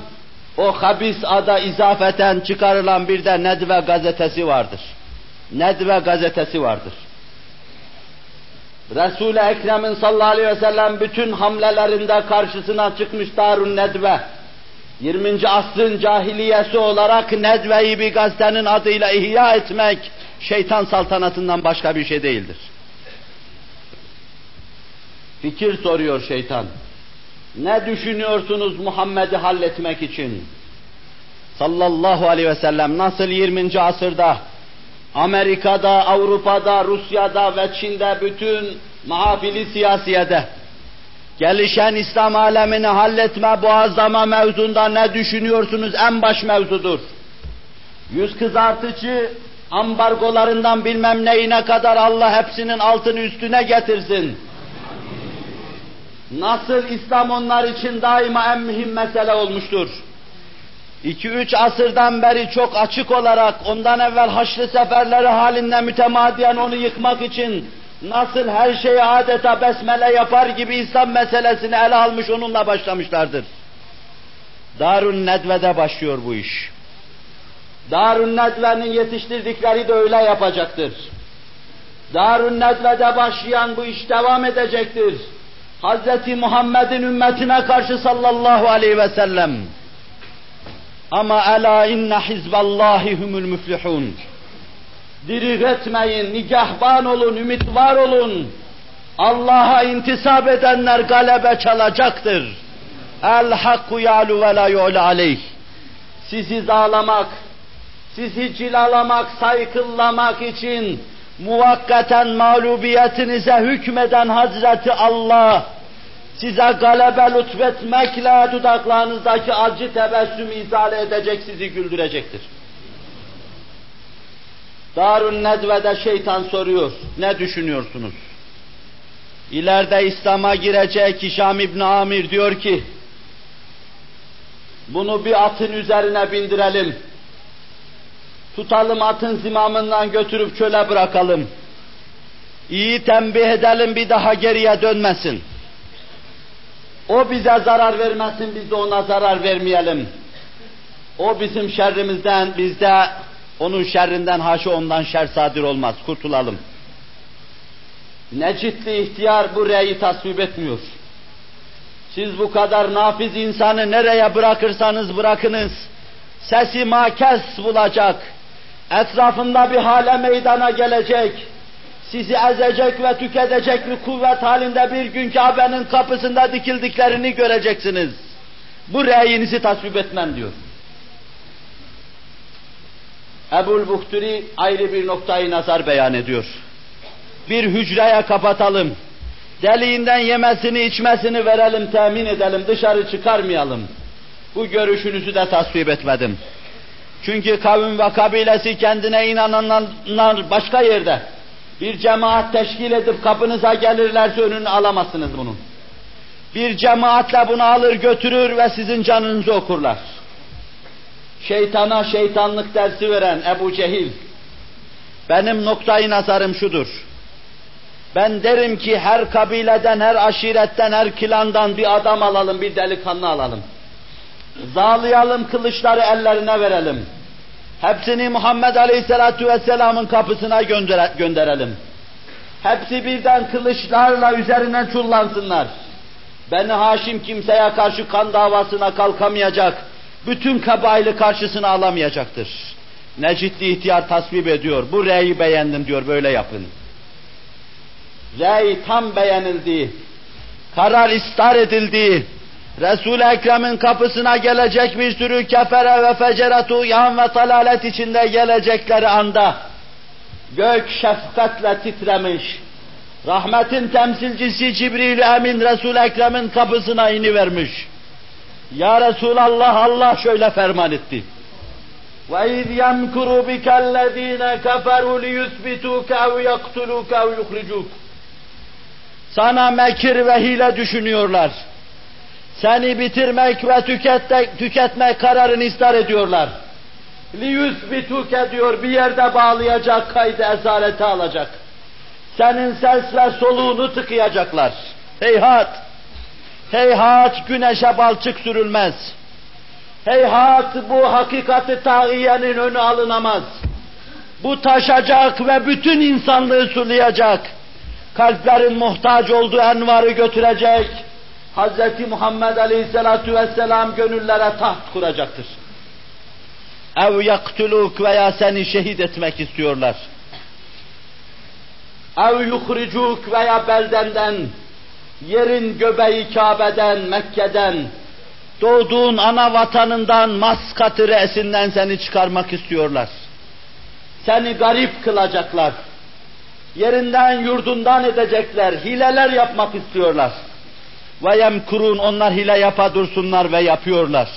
o habis ada izafeten çıkarılan bir de Nedve gazetesi vardır. Nedve gazetesi vardır. Resul-i Ekrem'in sallallahu aleyhi ve sellem bütün hamlelerinde karşısına çıkmış Darun Nedve. 20. asrın cahiliyesi olarak Nedve'yi bir gazetenin adıyla ihya etmek şeytan saltanatından başka bir şey değildir. Fikir soruyor şeytan. Ne düşünüyorsunuz Muhammed'i halletmek için? Sallallahu aleyhi ve sellem nasıl 20. asırda Amerika'da, Avrupa'da, Rusya'da ve Çin'de bütün mahafili siyasiyede gelişen İslam alemini halletme, boğazlama mevzunda ne düşünüyorsunuz en baş mevzudur. Yüz kızartıcı ambargolarından bilmem neyine kadar Allah hepsinin altını üstüne getirsin. Nasıl İslam onlar için daima en mühim mesele olmuştur. İki üç asırdan beri çok açık olarak ondan evvel Haçlı seferleri halinde mütemadiyen onu yıkmak için nasıl her şeyi adeta besmele yapar gibi İslam meselesini ele almış onunla başlamışlardır. Darun Nedve'de başlıyor bu iş. Darun Nedve'nin yetiştirdikleri de öyle yapacaktır. Darun Nedve'de başlayan bu iş devam edecektir. Hz. Muhammed'in ümmetine karşı sallallahu aleyhi ve sellem. Ama ela inne hizballahi humul müflihun. Diri etmeyin, nigahban olun, ümit var olun. Allah'a intisap edenler galebe çalacaktır. El hakku yalu ve la yu'le aleyh. Sizi dağlamak, sizi cilalamak, saykıllamak için muvakkaten mağlubiyetinize hükmeden Hazreti Allah size galebe lütfetmekle dudaklarınızdaki acı tebessüm izale edecek, sizi güldürecektir. Darun Nedve'de şeytan soruyor, ne düşünüyorsunuz? ileride İslam'a girecek Hişam İbn Amir diyor ki, bunu bir atın üzerine bindirelim. Tutalım atın zimamından götürüp çöle bırakalım. İyi tembih edelim bir daha geriye dönmesin. O bize zarar vermesin, biz de ona zarar vermeyelim. O bizim şerrimizden, biz de onun şerrinden haşa ondan şer sadir olmaz, kurtulalım. Necitli ihtiyar bu reyi tasvip etmiyor. Siz bu kadar nafiz insanı nereye bırakırsanız bırakınız, sesi makes bulacak, etrafında bir hale meydana gelecek, sizi ezecek ve tüketecek bir kuvvet halinde bir gün Kabe'nin kapısında dikildiklerini göreceksiniz. Bu reyinizi tasvip etmem diyor. Ebul Buhturi ayrı bir noktayı nazar beyan ediyor. Bir hücreye kapatalım. Deliğinden yemesini içmesini verelim, temin edelim, dışarı çıkarmayalım. Bu görüşünüzü de tasvip etmedim. Çünkü kavim ve kabilesi kendine inananlar başka yerde. Bir cemaat teşkil edip kapınıza gelirlerse önünü alamazsınız bunun. Bir cemaatle bunu alır götürür ve sizin canınızı okurlar. Şeytana şeytanlık dersi veren Ebu Cehil, benim noktayı nazarım şudur. Ben derim ki her kabileden, her aşiretten, her kilandan bir adam alalım, bir delikanlı alalım. Zağlayalım, kılıçları ellerine verelim. Hepsini Muhammed Aleyhisselatü Vesselam'ın kapısına göndere, gönderelim. Hepsi birden kılıçlarla üzerine çullansınlar. Beni Haşim kimseye karşı kan davasına kalkamayacak, bütün kabaili karşısına alamayacaktır. Necitli ihtiyar tasvip ediyor, bu reyi beğendim diyor, böyle yapın. Rey tam beğenildi, karar istar edildi, Resul-i Ekrem'in kapısına gelecek bir sürü kefere ve feceretu yan ve talalet içinde gelecekleri anda gök şefkatle titremiş. Rahmetin temsilcisi Cibril Emin Resul-i Ekrem'in kapısına inivermiş. Ya Resulallah Allah şöyle ferman etti. وَاِذْ يَمْكُرُ بِكَ الَّذ۪ينَ كَفَرُوا لِيُثْبِتُوكَ اَوْ يَقْتُلُوكَ اَوْ يُخْرِجُوكَ Sana mekir ve hile düşünüyorlar seni bitirmek ve tüketmek, tüketmek kararını istar ediyorlar. لِيُثْبِتُكَ diyor, bir yerde bağlayacak, kaydı ezalete alacak. Senin ses ve soluğunu tıkayacaklar. Heyhat! Heyhat güneşe balçık sürülmez. Heyhat bu hakikati taiyenin önü alınamaz. Bu taşacak ve bütün insanlığı sulayacak. Kalplerin muhtaç olduğu envarı götürecek Hz. Muhammed Aleyhisselatü Vesselam gönüllere taht kuracaktır. Ev yaktuluk veya seni şehit etmek istiyorlar. Ev yuhricuk veya beldenden, yerin göbeği Kabe'den, Mekke'den, doğduğun ana vatanından, maskatı reisinden seni çıkarmak istiyorlar. Seni garip kılacaklar. Yerinden, yurdundan edecekler, hileler yapmak istiyorlar. Ve yemkurun onlar hile yapa dursunlar ve yapıyorlar.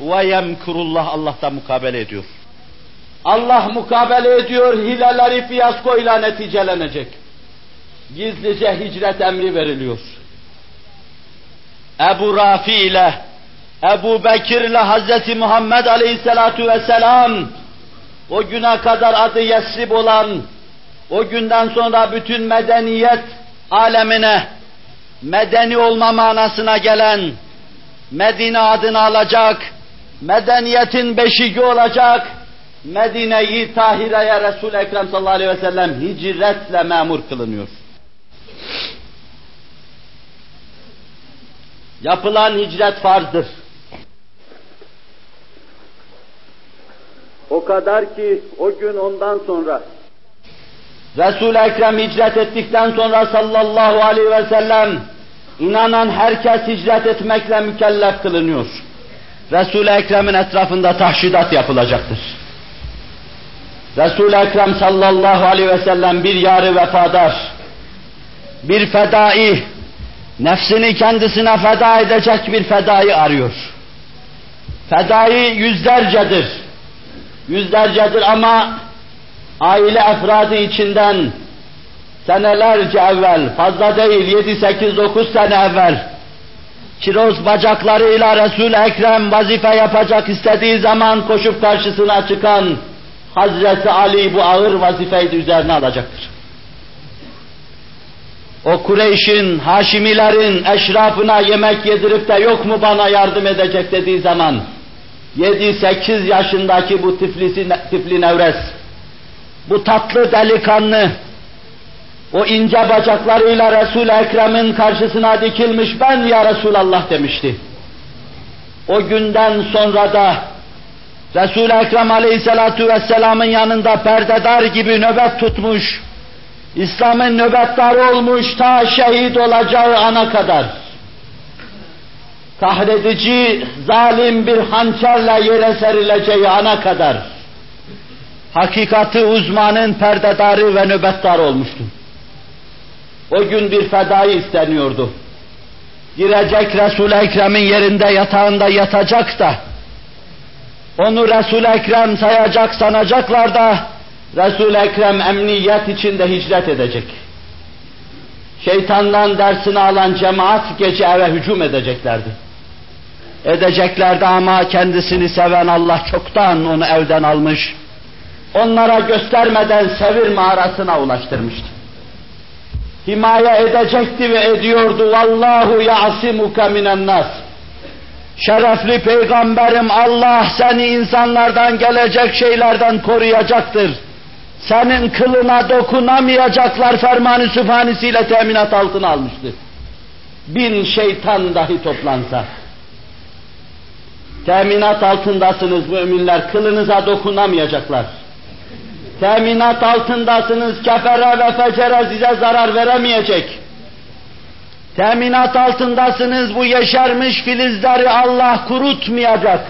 Ve yemkurullah Allah da mukabele ediyor. Allah mukabele ediyor, hileleri fiyaskoyla neticelenecek. Gizlice hicret emri veriliyor. Ebu Rafi ile Ebu Bekir ile Hazreti Muhammed Aleyhisselatu Vesselam o güne kadar adı Yesrib olan o günden sonra bütün medeniyet alemine medeni olma manasına gelen Medine adını alacak, medeniyetin beşiği olacak, Medine'yi Tahire'ye Resul-i Ekrem sallallahu aleyhi ve sellem hicretle memur kılınıyor. Yapılan hicret farzdır. O kadar ki o gün ondan sonra Resul-i Ekrem hicret ettikten sonra sallallahu aleyhi ve sellem inanan herkes hicret etmekle mükellef kılınıyor. Resul-i Ekrem'in etrafında tahşidat yapılacaktır. Resul-i Ekrem sallallahu aleyhi ve sellem bir yarı vefadar, bir fedai, nefsini kendisine feda edecek bir fedai arıyor. Fedai yüzlercedir. Yüzlercedir ama aile efradı içinden senelerce evvel, fazla değil 7-8-9 sene evvel, kiroz bacaklarıyla Resul-i Ekrem vazife yapacak istediği zaman koşup karşısına çıkan Hazreti Ali bu ağır vazifeyi üzerine alacaktır. O Kureyş'in, Haşimilerin eşrafına yemek yedirip de yok mu bana yardım edecek dediği zaman 7-8 yaşındaki bu tiflisi, tifli nevres, bu tatlı delikanlı, o ince bacaklarıyla Resul-i Ekrem'in karşısına dikilmiş ben ya Resulallah demişti. O günden sonra da Resul-i Ekrem aleyhissalatu vesselamın yanında perdedar gibi nöbet tutmuş, İslam'ın nöbetdarı olmuş ta şehit olacağı ana kadar. Kahredici, zalim bir hançerle yere serileceği ana kadar. Hakikati uzmanın perdedarı ve nöbetdarı olmuştu. O gün bir fedai isteniyordu. Girecek Resul-i Ekrem'in yerinde yatağında yatacak da, onu Resul-i Ekrem sayacak sanacaklar da, Resul-i Ekrem emniyet içinde hicret edecek. Şeytandan dersini alan cemaat gece eve hücum edeceklerdi. Edeceklerdi ama kendisini seven Allah çoktan onu evden almış, onlara göstermeden sevir mağarasına ulaştırmıştı. Himaye edecekti ve ediyordu. Vallahu ya'simuka minen nas. Şerefli peygamberim Allah seni insanlardan gelecek şeylerden koruyacaktır senin kılına dokunamayacaklar fermanı sübhanesiyle teminat altına almıştır. Bin şeytan dahi toplansa. Teminat altındasınız müminler, kılınıza dokunamayacaklar. Teminat altındasınız, kefere ve fecere size zarar veremeyecek. Teminat altındasınız, bu yeşermiş filizleri Allah kurutmayacak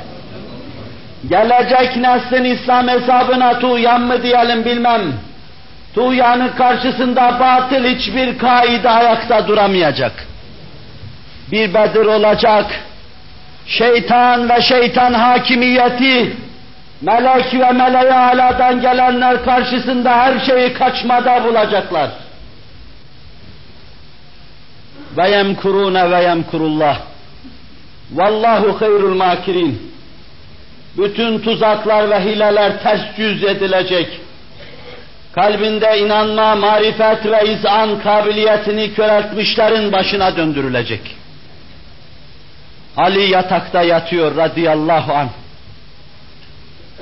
Gelecek neslin İslam hesabına tuğyan mı diyelim bilmem. Tuğyanın karşısında batıl hiçbir kaide ayakta duramayacak. Bir Bedir olacak. Şeytan ve şeytan hakimiyeti melek ve meleğe aladan gelenler karşısında her şeyi kaçmada bulacaklar. Ve yemkurune ve yemkurullah. Vallahu hayrul makirin bütün tuzaklar ve hileler ters yüz edilecek. Kalbinde inanma, marifet ve izan kabiliyetini köreltmişlerin başına döndürülecek. Ali yatakta yatıyor radıyallahu anh.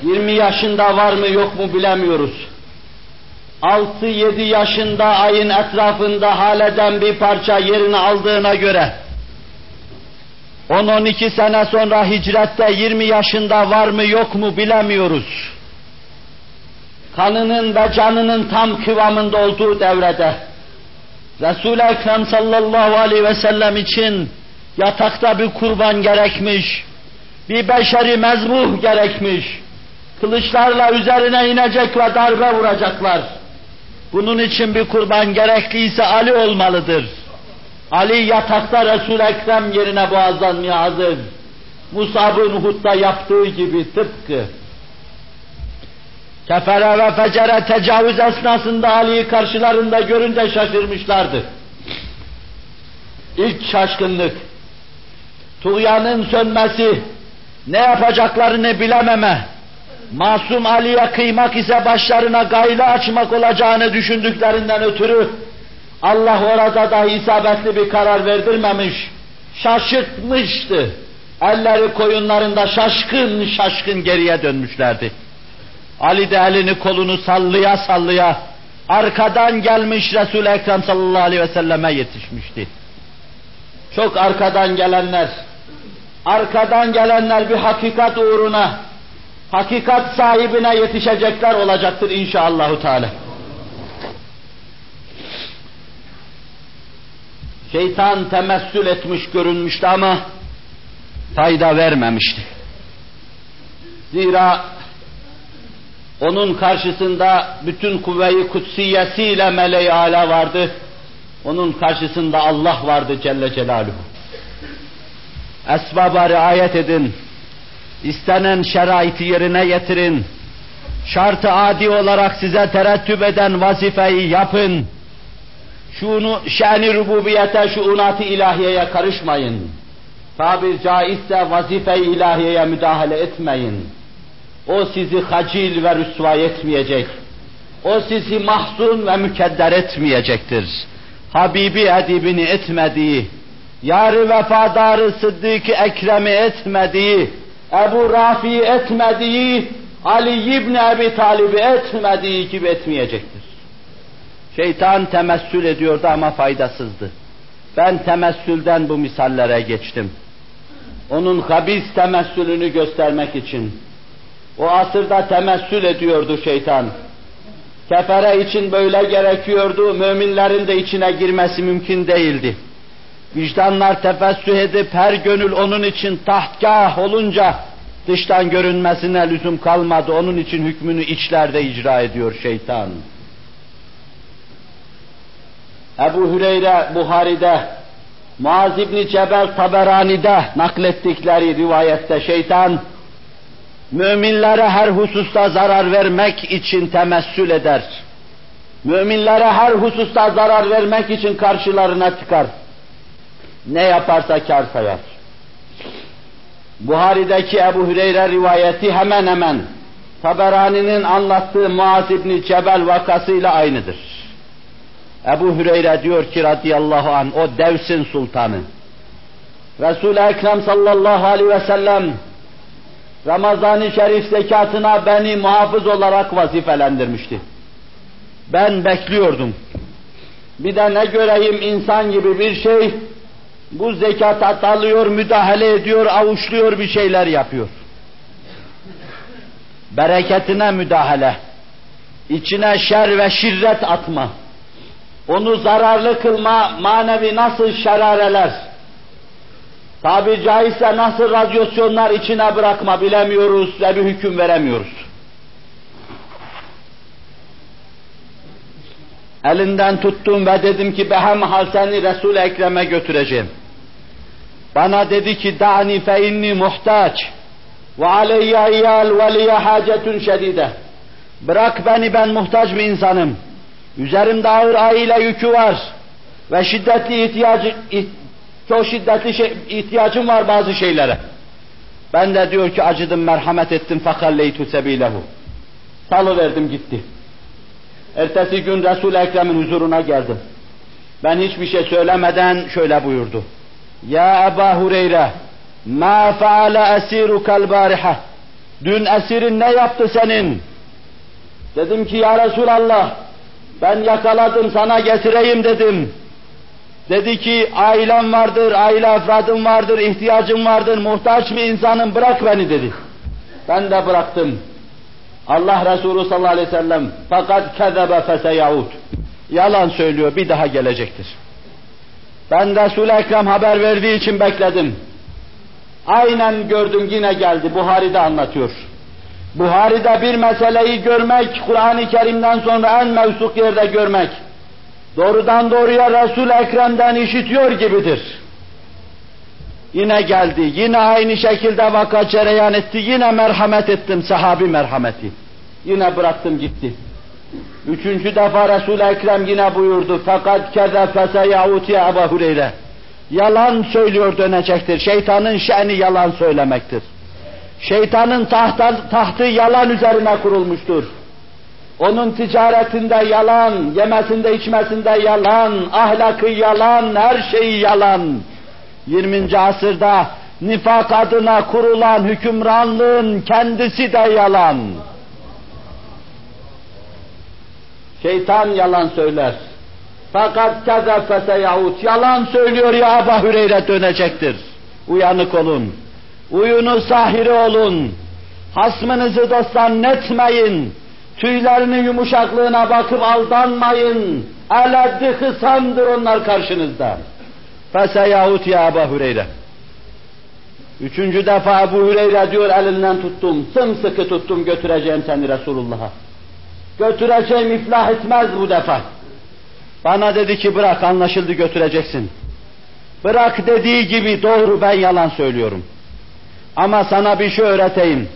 20 yaşında var mı yok mu bilemiyoruz. 6-7 yaşında ayın etrafında haleden bir parça yerini aldığına göre 10-12 sene sonra hicrette 20 yaşında var mı yok mu bilemiyoruz. Kanının ve canının tam kıvamında olduğu devrede Resul-i Ekrem sallallahu aleyhi ve sellem için yatakta bir kurban gerekmiş, bir beşeri mezmuh gerekmiş, kılıçlarla üzerine inecek ve darbe vuracaklar. Bunun için bir kurban gerekliyse Ali olmalıdır.'' Ali yatakta Resul-i Ekrem yerine boğazlanmaya hazır. Musab'ın Uhud'da yaptığı gibi tıpkı. Kefere ve fecere tecavüz esnasında Ali'yi karşılarında görünce şaşırmışlardı. İlk şaşkınlık, tuğyanın sönmesi, ne yapacaklarını bilememe, masum Ali'ye kıymak ise başlarına gayle açmak olacağını düşündüklerinden ötürü Allah orada da isabetli bir karar verdirmemiş, şaşırtmıştı. Elleri koyunlarında şaşkın şaşkın geriye dönmüşlerdi. Ali de elini kolunu sallaya sallaya arkadan gelmiş Resul-i Ekrem sallallahu aleyhi ve selleme yetişmişti. Çok arkadan gelenler, arkadan gelenler bir hakikat uğruna, hakikat sahibine yetişecekler olacaktır inşallahü teala. Şeytan temessül etmiş görünmüştü ama fayda vermemişti. Zira onun karşısında bütün kuvve-i kutsiyesiyle meleği ala vardı. Onun karşısında Allah vardı Celle Celaluhu. Esbaba riayet edin. İstenen şeraiti yerine getirin. Şartı adi olarak size terettüp eden vazifeyi yapın şunu şen-i rububiyete, şuunat-ı ilahiyeye karışmayın. Tabir caizse vazife-i ilahiyeye müdahale etmeyin. O sizi hacil ve rüsvay etmeyecek. O sizi mahzun ve mükedder etmeyecektir. Habibi edibini etmediği, yarı vefadarı Sıddık-ı Ekrem'i etmediği, Ebu Rafi'yi etmediği, Ali İbni Ebi Talib'i etmediği gibi etmeyecektir. Şeytan temessül ediyordu ama faydasızdı. Ben temessülden bu misallere geçtim. Onun habis temessülünü göstermek için. O asırda temessül ediyordu şeytan. Kefere için böyle gerekiyordu, müminlerin de içine girmesi mümkün değildi. Vicdanlar tefessüh edip her gönül onun için tahtgah olunca dıştan görünmesine lüzum kalmadı. Onun için hükmünü içlerde icra ediyor şeytan. Ebu Hüreyre Buhari'de, Muaz İbni Cebel Taberani'de naklettikleri rivayette şeytan, müminlere her hususta zarar vermek için temessül eder. Müminlere her hususta zarar vermek için karşılarına çıkar. Ne yaparsa kar sayar. Buhari'deki Ebu Hüreyre rivayeti hemen hemen Taberani'nin anlattığı Muaz İbni Cebel vakasıyla aynıdır. Ebu Hüreyre diyor ki radıyallahu an o devsin sultanı. Resul-i Ekrem sallallahu aleyhi ve sellem Ramazan-ı Şerif zekatına beni muhafız olarak vazifelendirmişti. Ben bekliyordum. Bir de ne göreyim insan gibi bir şey, bu zekat alıyor, müdahale ediyor, avuçluyor, bir şeyler yapıyor. Bereketine müdahale, içine şer ve şirret atma, onu zararlı kılma manevi nasıl şerareler, tabi caizse nasıl radyasyonlar içine bırakma bilemiyoruz ve bir hüküm veremiyoruz. Elinden tuttum ve dedim ki behemhal seni Resul-i Ekrem'e götüreceğim. Bana dedi ki da'ni fe inni muhtaç ve aleyye iyal ve liye hacetun şedide. Bırak beni ben muhtaç bir insanım. Üzerimde ağır aile yükü var ve şiddetli ihtiyacı, çok şiddetli şey, ihtiyacım var bazı şeylere. Ben de diyor ki acıdım, merhamet ettim fakalleytu sebilehu. Salıverdim gitti. Ertesi gün Resul-i Ekrem'in huzuruna geldim. Ben hiçbir şey söylemeden şöyle buyurdu. Ya Eba Hureyre, ma faale esirukal bariha. Dün esirin ne yaptı senin? Dedim ki ya Resulallah, ben yakaladım sana getireyim dedim. Dedi ki ailem vardır, aile efradım vardır, ihtiyacım vardır, muhtaç bir insanım bırak beni dedi. Ben de bıraktım. Allah Resulü sallallahu aleyhi ve sellem fakat kezebe feseyahut. Yalan söylüyor bir daha gelecektir. Ben Resul-i Ekrem haber verdiği için bekledim. Aynen gördüm yine geldi. Buhari'de anlatıyor. Buhari'de bir meseleyi görmek, Kur'an-ı Kerim'den sonra en mevsuk yerde görmek, doğrudan doğruya Resul-i Ekrem'den işitiyor gibidir. Yine geldi, yine aynı şekilde vaka cereyan etti, yine merhamet ettim, sahabi merhameti. Yine bıraktım gitti. Üçüncü defa Resul-i Ekrem yine buyurdu. Fakat keze feseyahut ya Ebu Hureyre. Yalan söylüyor dönecektir. Şeytanın şeni yalan söylemektir. Şeytanın tahta, tahtı yalan üzerine kurulmuştur. Onun ticaretinde yalan, yemesinde içmesinde yalan, ahlakı yalan, her şeyi yalan. 20. asırda nifak adına kurulan hükümranlığın kendisi de yalan. Şeytan yalan söyler. Fakat kezefete yahut yalan söylüyor ya Ebu Hüreyre dönecektir. Uyanık olun. Uyunu sahiri olun. Hasmınızı dostan etmeyin. Tüylerinin yumuşaklığına bakıp aldanmayın. Eleddi hısamdır onlar karşınızda. Feseyahut ya Ebu Hüreyre. Üçüncü defa Ebu Hüreyre diyor elinden tuttum, sımsıkı tuttum götüreceğim seni Resulullah'a. Götüreceğim iflah etmez bu defa. Bana dedi ki bırak anlaşıldı götüreceksin. Bırak dediği gibi doğru ben yalan söylüyorum. Ama sana bir şey öğreteyim.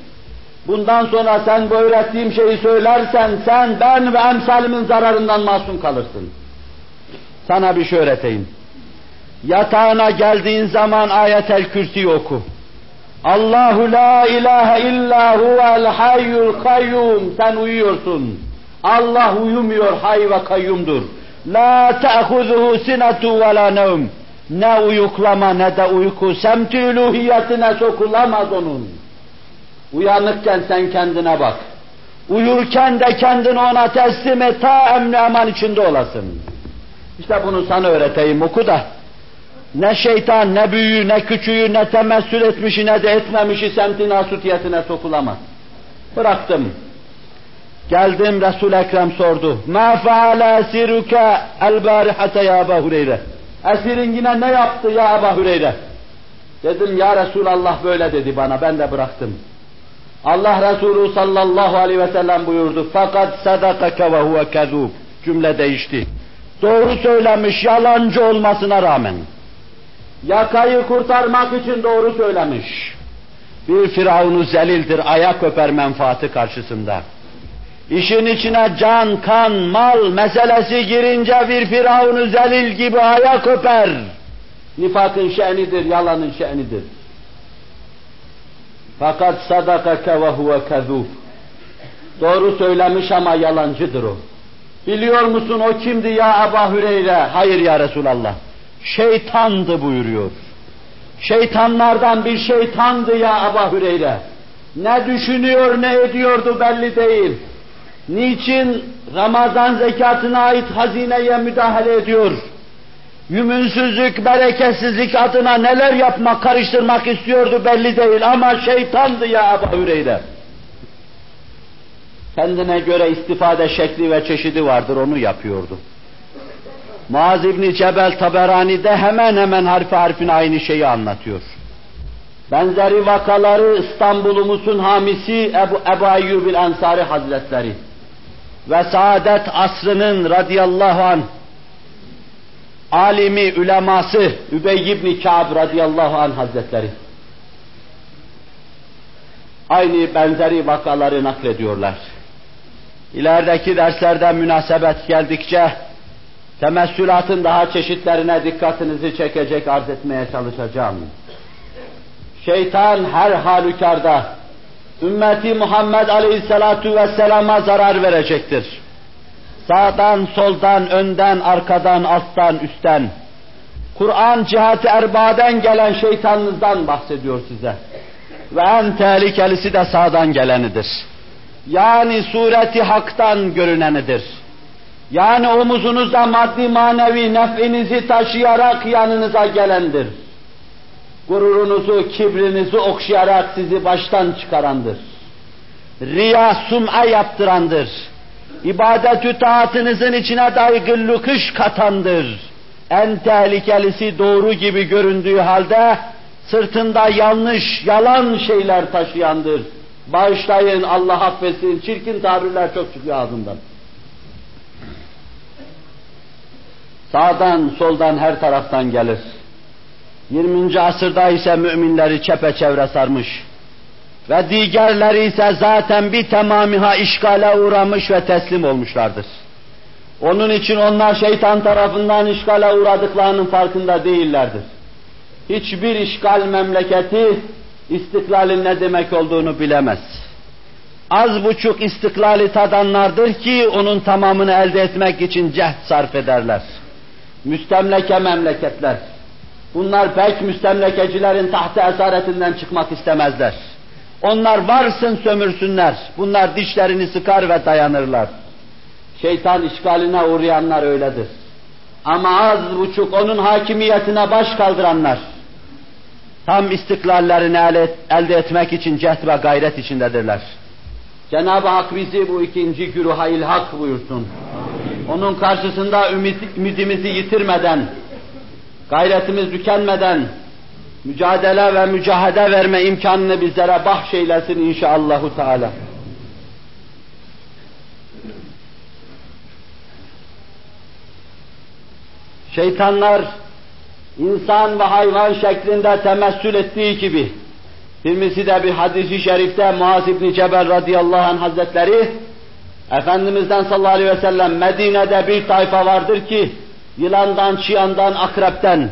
Bundan sonra sen bu öğrettiğim şeyi söylersen sen ben ve emsalimin zararından masum kalırsın. Sana bir şey öğreteyim. Yatağına geldiğin zaman ayetel kürsi oku. Allahu la ilahe illa huvel hayyul kayyum. Sen uyuyorsun. Allah uyumuyor, hay ve kayyumdur. La te'huzuhu sinetu ve la nevm. Ne uyuklama ne de uyku semti üluhiyetine sokulamaz onun. Uyanıkken sen kendine bak. Uyurken de kendini ona teslim et, ta emni eman içinde olasın. İşte bunu sana öğreteyim, oku da. Ne şeytan, ne büyüğü, ne küçüğü, ne temessül etmişi, ne de etmemişi semtin asutiyetine sokulamaz. Bıraktım. Geldim Resul Ekrem sordu. Ma faale esiruke el barihate ya Ebu Hureyre. Esirin yine ne yaptı ya Ebu Hureyre? Dedim ya Resulallah böyle dedi bana ben de bıraktım. Allah Resulü sallallahu aleyhi ve sellem buyurdu. Fakat sadakake ve huve kezub. Cümle değişti. Doğru söylemiş yalancı olmasına rağmen. Yakayı kurtarmak için doğru söylemiş. Bir firavunu zelildir ayak öper menfaati karşısında. İşin içine can, kan, mal meselesi girince bir firavunu zelil gibi ayak öper. Nifakın şe'nidir, yalanın şe'nidir. Fakat sadakake ve huve kezub. Doğru söylemiş ama yalancıdır o. Biliyor musun o kimdi ya Ebu Hüreyre? Hayır ya Resulallah. Şeytandı buyuruyor. Şeytanlardan bir şeytandı ya Ebu Hüreyre. Ne düşünüyor ne ediyordu belli değil. Niçin Ramazan zekatına ait hazineye müdahale ediyor? Yümünsüzlük, bereketsizlik adına neler yapmak, karıştırmak istiyordu belli değil ama şeytandı ya Ebu Hüreyre. Kendine göre istifade şekli ve çeşidi vardır, onu yapıyordu. Muaz İbni Cebel Taberani'de hemen hemen harfi harfine aynı şeyi anlatıyor. Benzeri vakaları İstanbul'umuzun hamisi Ebu, Ebu Eyyubil Ensari Hazretleri ve saadet asrının radıyallahu an alimi, üleması Übey ibn Ka'b radıyallahu an hazretleri aynı benzeri vakaları naklediyorlar. İlerideki derslerde münasebet geldikçe temessülatın daha çeşitlerine dikkatinizi çekecek arz etmeye çalışacağım. Şeytan her halükarda ümmeti Muhammed Aleyhisselatu Vesselam'a zarar verecektir. Sağdan, soldan, önden, arkadan, alttan, üstten. Kur'an cihat erbaden gelen şeytanınızdan bahsediyor size. Ve en tehlikelisi de sağdan gelenidir. Yani sureti haktan görünenidir. Yani omuzunuzda maddi manevi nef'inizi taşıyarak yanınıza gelendir. Gururunuzu, kibrinizi okşayarak sizi baştan çıkarandır. Riya sum'a yaptırandır. İbadet-ü taatınızın içine dahi gıllukış katandır. En tehlikelisi doğru gibi göründüğü halde sırtında yanlış, yalan şeyler taşıyandır. Bağışlayın, Allah affetsin, çirkin tabirler çok çıkıyor ağzından. Sağdan, soldan, her taraftan gelir. 20. asırda ise müminleri çepeçevre sarmış. Ve diğerleri ise zaten bir tamamiha işgale uğramış ve teslim olmuşlardır. Onun için onlar şeytan tarafından işgale uğradıklarının farkında değillerdir. Hiçbir işgal memleketi istiklalin ne demek olduğunu bilemez. Az buçuk istiklali tadanlardır ki onun tamamını elde etmek için cehd sarf ederler. Müstemleke memleketler. Bunlar pek müstemlekecilerin tahtı esaretinden çıkmak istemezler. Onlar varsın sömürsünler. Bunlar dişlerini sıkar ve dayanırlar. Şeytan işgaline uğrayanlar öyledir. Ama az buçuk onun hakimiyetine baş kaldıranlar, tam istiklallerini elde etmek için cehd ve gayret içindedirler. Cenab-ı Hak bizi bu ikinci güruha ilhak buyursun. Onun karşısında ümidimizi yitirmeden, gayretimiz tükenmeden, mücadele ve mücahede verme imkanını bizlere bahşeylesin inşallahü teala. Şeytanlar insan ve hayvan şeklinde temessül ettiği gibi de bir hadisi şerifte Muaz İbni Cebel radıyallahu anh hazretleri Efendimiz'den sallallahu aleyhi ve sellem Medine'de bir tayfa vardır ki Yılandan, çıyandan, akrepten.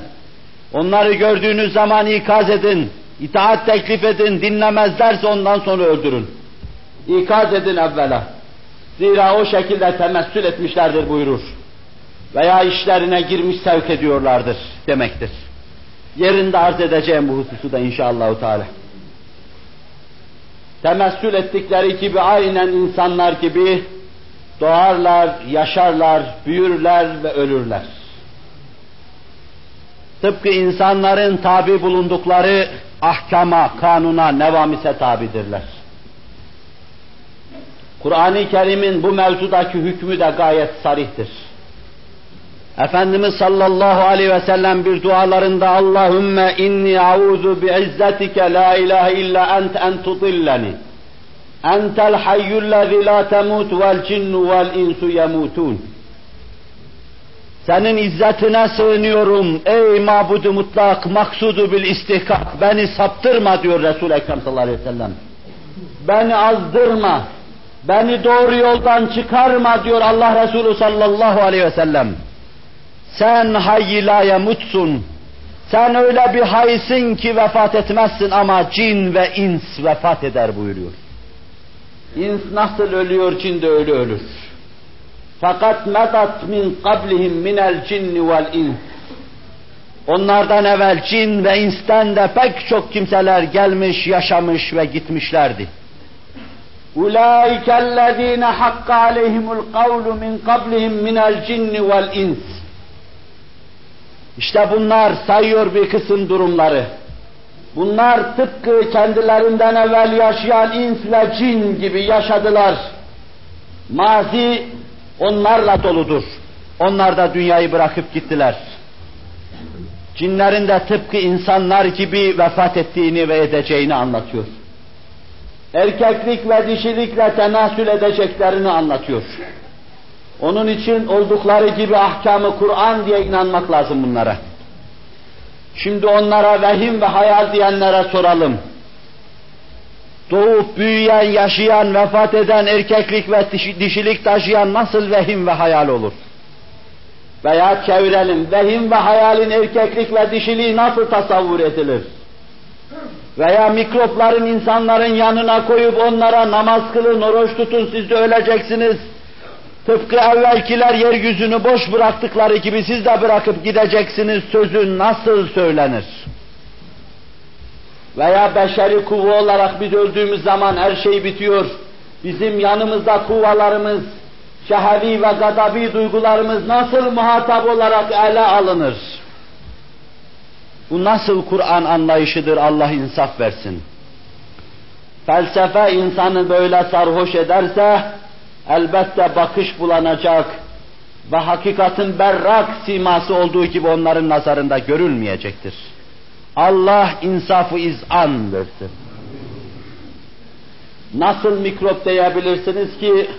Onları gördüğünüz zaman ikaz edin, itaat teklif edin, dinlemezlerse ondan sonra öldürün. İkaz edin evvela. Zira o şekilde temessül etmişlerdir buyurur. Veya işlerine girmiş sevk ediyorlardır demektir. Yerinde arz edeceğim bu hususu da inşallah Teala. Temessül ettikleri gibi aynen insanlar gibi doğarlar, yaşarlar, büyürler ve ölürler. Tıpkı insanların tabi bulundukları ahkama, kanuna, nevamise tabidirler. Kur'an-ı Kerim'in bu mevzudaki hükmü de gayet sarihtir. Efendimiz sallallahu aleyhi ve sellem bir dualarında Allahümme inni a'udhu bi'izzetike la ilahe illa ent en tudilleni. Entel hayyullezî la temut vel cinnu vel insu yemutun. Senin izzetine sığınıyorum ey mabudu mutlak maksudu bil istihkak beni saptırma diyor Resul Ekrem sallallahu aleyhi ve sellem. Beni azdırma, beni doğru yoldan çıkarma diyor Allah Resulü sallallahu aleyhi ve sellem. Sen hayy la yemutsun. Sen öyle bir haysin ki vefat etmezsin ama cin ve ins vefat eder buyuruyor. İns nasıl ölüyor, cin de öyle ölür. Fakat medat min qablihim minel cinni vel ins. Onlardan evvel cin ve insten de pek çok kimseler gelmiş, yaşamış ve gitmişlerdi. اُولَٰئِكَ الَّذ۪ينَ حَقَّ عَلَيْهِمُ الْقَوْلُ مِنْ قَبْلِهِمْ مِنَ الْجِنِّ وَالْاِنْسِ işte bunlar sayıyor bir kısım durumları. Bunlar tıpkı kendilerinden evvel yaşayan ins ve cin gibi yaşadılar. Mazi onlarla doludur. Onlar da dünyayı bırakıp gittiler. Cinlerin de tıpkı insanlar gibi vefat ettiğini ve edeceğini anlatıyor. Erkeklik ve dişilikle tenasül edeceklerini anlatıyor. Onun için oldukları gibi ahkamı Kur'an diye inanmak lazım bunlara. Şimdi onlara vehim ve hayal diyenlere soralım. Doğup büyüyen, yaşayan, vefat eden, erkeklik ve dişilik taşıyan nasıl vehim ve hayal olur? Veya çevirelim, vehim ve hayalin erkeklik ve dişiliği nasıl tasavvur edilir? Veya mikropların insanların yanına koyup onlara namaz kılın, oruç tutun, siz de öleceksiniz. Tıpkı evvelkiler yeryüzünü boş bıraktıkları gibi siz de bırakıp gideceksiniz sözü nasıl söylenir? Veya beşeri kuvve olarak biz öldüğümüz zaman her şey bitiyor. Bizim yanımızda kuvvalarımız, şehevi ve gadabi duygularımız nasıl muhatap olarak ele alınır? Bu nasıl Kur'an anlayışıdır Allah insaf versin. Felsefe insanı böyle sarhoş ederse elbette bakış bulanacak ve hakikatin berrak siması olduğu gibi onların nazarında görülmeyecektir. Allah insafı izan versin. Nasıl mikrop diyebilirsiniz ki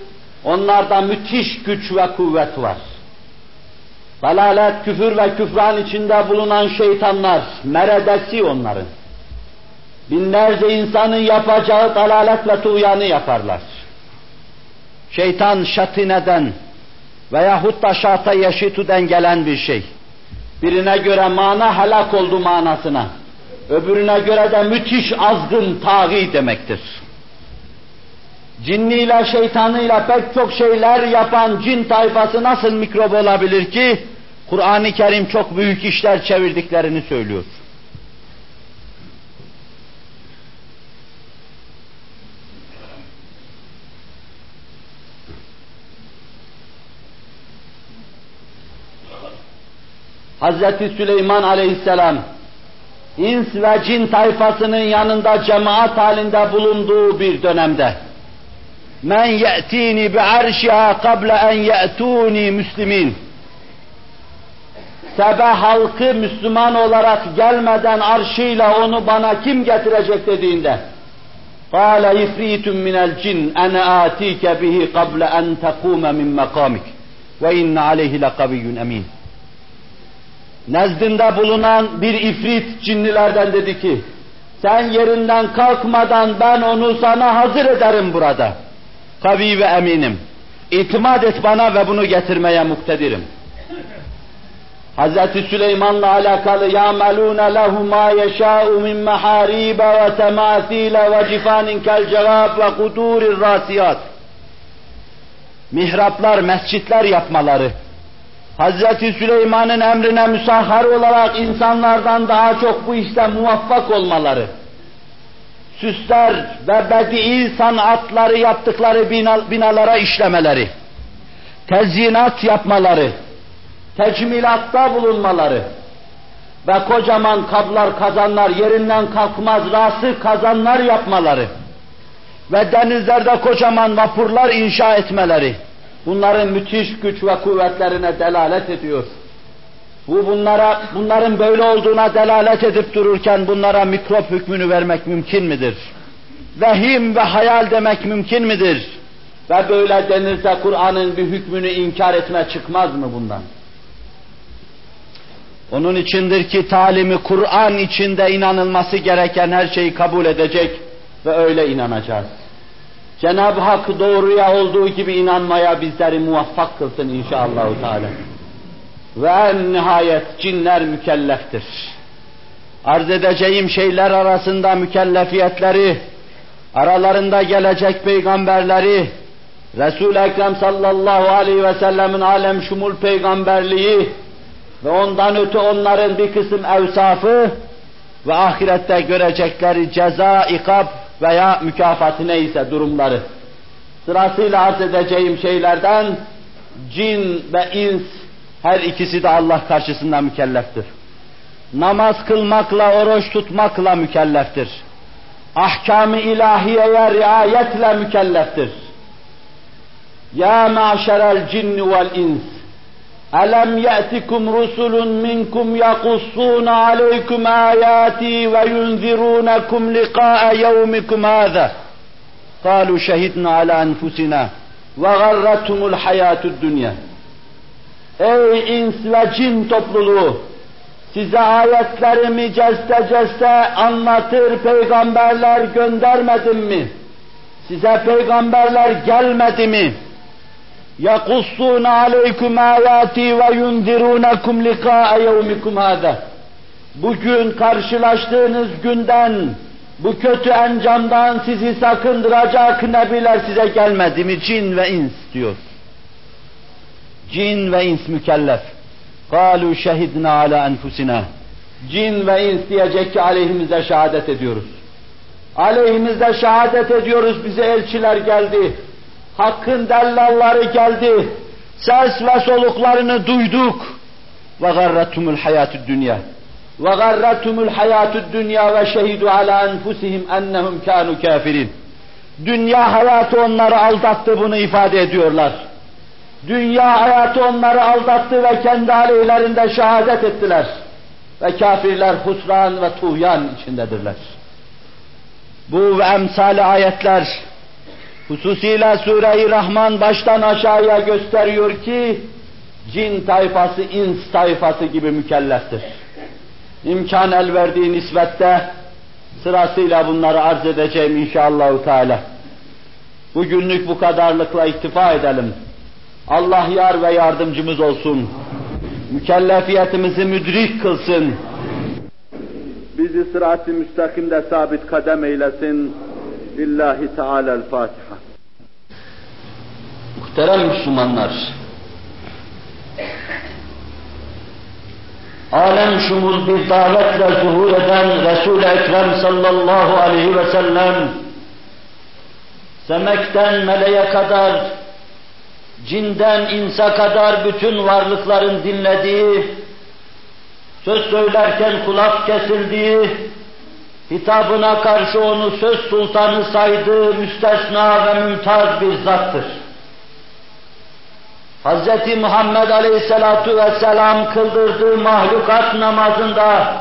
onlarda müthiş güç ve kuvvet var. Dalalet, küfür ve küfran içinde bulunan şeytanlar, meredesi onların. Binlerce insanın yapacağı dalalet ve tuğyanı yaparlar. Şeytan şatineden veyahut da şata yeşituden gelen bir şey. Birine göre mana helak oldu manasına. Öbürüne göre de müthiş azgın, taği demektir. Cinniyle, şeytanıyla pek çok şeyler yapan cin tayfası nasıl mikrop olabilir ki? Kur'an-ı Kerim çok büyük işler çevirdiklerini söylüyor. Hazreti Süleyman aleyhisselam ins ve cin tayfasının yanında cemaat halinde bulunduğu bir dönemde men ye'tini bi arşiha qabla en ye'tuni müslimin Sebe halkı Müslüman olarak gelmeden arşıyla onu bana kim getirecek dediğinde قال إفريت من الجن أنا آتيك به قبل أن تقوم من مقامك وإن عليه لقوي أمين Nezdinde bulunan bir ifrit cinnilerden dedi ki, sen yerinden kalkmadan ben onu sana hazır ederim burada. Kavi ve eminim. İtimat et bana ve bunu getirmeye muktedirim. Hz. Süleyman'la alakalı يَعْمَلُونَ لَهُ مَا يَشَاءُ مِنْ مَحَارِيبَ وَتَمَاثِيلَ وَجِفَانٍ كَالْجَوَابِ وَقُدُورِ الرَّاسِيَاتِ Mihraplar, mescitler yapmaları, Hz. Süleyman'ın emrine müsahhar olarak insanlardan daha çok bu işte muvaffak olmaları, süsler ve bedi sanatları yaptıkları binalara işlemeleri, tezyinat yapmaları, tecmilatta bulunmaları ve kocaman kablar, kazanlar, yerinden kalkmaz rası kazanlar yapmaları ve denizlerde kocaman vapurlar inşa etmeleri, bunların müthiş güç ve kuvvetlerine delalet ediyor. Bu bunlara, bunların böyle olduğuna delalet edip dururken bunlara mikrop hükmünü vermek mümkün midir? Vehim ve hayal demek mümkün midir? Ve böyle denirse Kur'an'ın bir hükmünü inkar etme çıkmaz mı bundan? Onun içindir ki talimi Kur'an içinde inanılması gereken her şeyi kabul edecek ve öyle inanacağız. Cenab-ı Hak doğruya olduğu gibi inanmaya bizleri muvaffak kılsın inşallah. Teala. Ve en nihayet cinler mükelleftir. Arz edeceğim şeyler arasında mükellefiyetleri, aralarında gelecek peygamberleri, Resul-i Ekrem sallallahu aleyhi ve sellemin alem şumul peygamberliği ve ondan öte onların bir kısım evsafı ve ahirette görecekleri ceza, ikab veya mükafatı neyse durumları. Sırasıyla arz edeceğim şeylerden cin ve ins her ikisi de Allah karşısında mükelleftir. Namaz kılmakla, oruç tutmakla mükelleftir. Ahkam-ı ilahiyeye riayetle mükelleftir. Ya maşerel cinni vel ins ألم يأتكم رسل منكم يقصون عليكم آياتي وينذرونكم لقاء يومكم هذا قالوا شهدنا على أنفسنا وغرتهم الحياة الدنيا Ey ins ve cin topluluğu! Size ayetlerimi ceste ceste anlatır peygamberler göndermedim mi? Size peygamberler gelmedi mi? يَقُصُّونَ عَلَيْكُمْ آيَاتِي وَيُنْذِرُونَكُمْ لِقَاءَ يَوْمِكُمْ هَذَا Bugün karşılaştığınız günden, bu kötü encamdan sizi sakındıracak nebiler size gelmedi mi? Cin ve ins diyor. Cin ve ins mükellef. قَالُوا شَهِدْنَا عَلَى أَنْفُسِنَا Cin ve ins diyecek ki aleyhimizde şehadet ediyoruz. Aleyhimizde şehadet ediyoruz, bize elçiler geldi Hakkın dellalları geldi. Ses ve soluklarını duyduk. Ve garratumul hayatü dünya. Ve garratumul hayatü dünya ve şehidu ala enfusihim ennehum kanu kafirin. Dünya hayatı onları aldattı bunu ifade ediyorlar. Dünya hayatı onları aldattı ve kendi aleyhlerinde şehadet ettiler. Ve kafirler husran ve tuğyan içindedirler. Bu ve emsali ayetler Hususiyle Sure-i Rahman baştan aşağıya gösteriyor ki, cin tayfası, ins tayfası gibi mükelleftir. İmkan el verdiği nispette sırasıyla bunları arz edeceğim inşallah Teala. Bugünlük bu kadarlıkla iktifa edelim. Allah yar ve yardımcımız olsun. Mükellefiyetimizi müdrik kılsın. Bizi sırat-ı müstakimde sabit kadem eylesin. Lillahi Teala'l-Fatiha. Muhterem Müslümanlar, alem şumul bir davetle zuhur eden Resul-i Ekrem sallallahu aleyhi ve sellem, semekten meleğe kadar, cinden insa kadar bütün varlıkların dinlediği, söz söylerken kulak kesildiği, hitabına karşı onu söz sultanı saydığı müstesna ve mümtaz bir zattır. Hz. Muhammed Aleyhisselatu Vesselam kıldırdığı mahlukat namazında,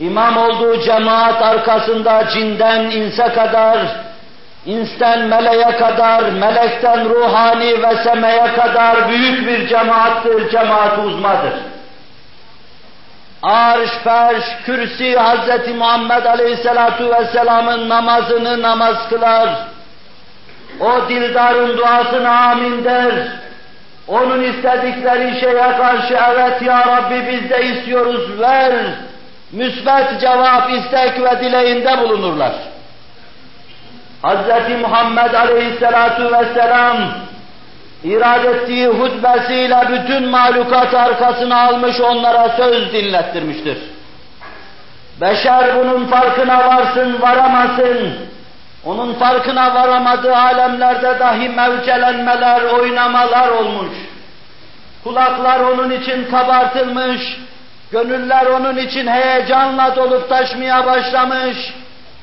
imam olduğu cemaat arkasında cinden inse kadar, insten meleğe kadar, melekten ruhani ve semeye kadar büyük bir cemaattir, cemaat uzmadır. Arş, ferş, kürsi Hz. Muhammed Aleyhisselatu Vesselam'ın namazını namaz kılar. O dildarın duasını amin der onun istedikleri şeye karşı evet ya Rabbi biz de istiyoruz ver, müsbet cevap, istek ve dileğinde bulunurlar. Hz. Muhammed Aleyhisselatu Vesselam irad ettiği hutbesiyle bütün mahlukat arkasına almış onlara söz dinlettirmiştir. Beşer bunun farkına varsın, varamasın. Onun farkına varamadığı alemlerde dahi mevcelenmeler, oynamalar olmuş. Kulaklar onun için kabartılmış, gönüller onun için heyecanla dolup taşmaya başlamış.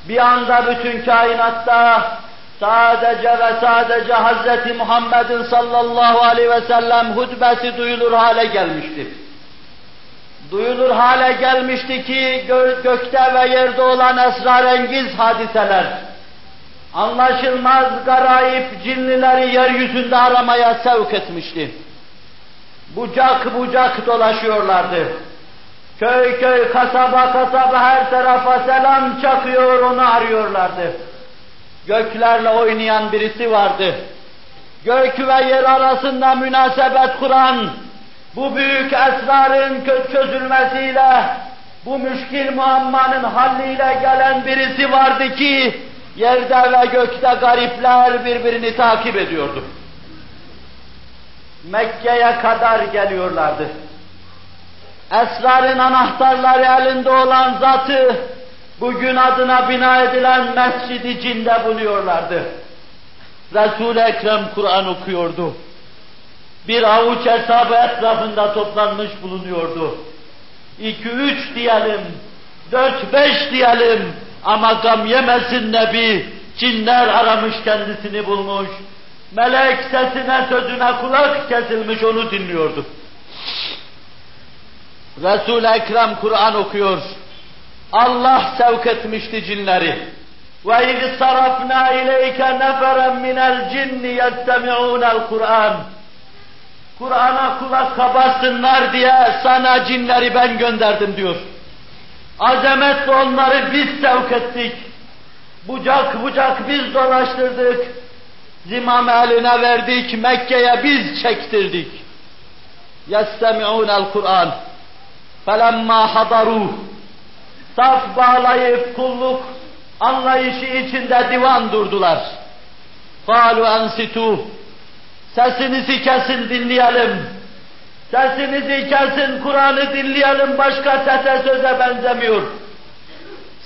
Bir anda bütün kainatta sadece ve sadece Hz. Muhammed'in sallallahu aleyhi ve sellem hutbesi duyulur hale gelmiştir. Duyulur hale gelmişti ki gö gökte ve yerde olan esrarengiz hadiseler, anlaşılmaz garayip cinlileri yeryüzünde aramaya sevk etmişti. Bucak bucak dolaşıyorlardı. Köy köy, kasaba kasaba her tarafa selam çakıyor, onu arıyorlardı. Göklerle oynayan birisi vardı. Gök ve yer arasında münasebet kuran, bu büyük esrarın çözülmesiyle, bu müşkil muammanın halliyle gelen birisi vardı ki, yerde ve gökte garipler birbirini takip ediyordu. Mekke'ye kadar geliyorlardı. Esrarın anahtarları elinde olan zatı, bugün adına bina edilen Mescid-i Cin'de buluyorlardı. Resul-i Ekrem Kur'an okuyordu. Bir avuç hesabı etrafında toplanmış bulunuyordu. İki üç diyelim, dört beş diyelim ama gam yemesin Nebi, cinler aramış kendisini bulmuş. Melek sesine sözüne kulak kesilmiş onu dinliyordu. Resul-i Ekrem Kur'an okuyor. Allah sevk etmişti cinleri. Ve iz sarafna ileyke neferen minel cinni yestemi'ûnel Kur'an. Kur'an'a kulak kabarsınlar diye sana cinleri ben gönderdim diyor. Azametle onları biz sevk ettik. Bucak bucak biz dolaştırdık. Zimam eline verdik, Mekke'ye biz çektirdik. يَسْتَمِعُونَ الْقُرْآنِ فَلَمَّا حَضَرُوهُ Saf bağlayıp kulluk anlayışı içinde divan durdular. قَالُوا أَنْسِتُوا Sesinizi kesin dinleyelim. Sesinizi kesin Kur'an'ı dinleyelim başka sese söze benzemiyor.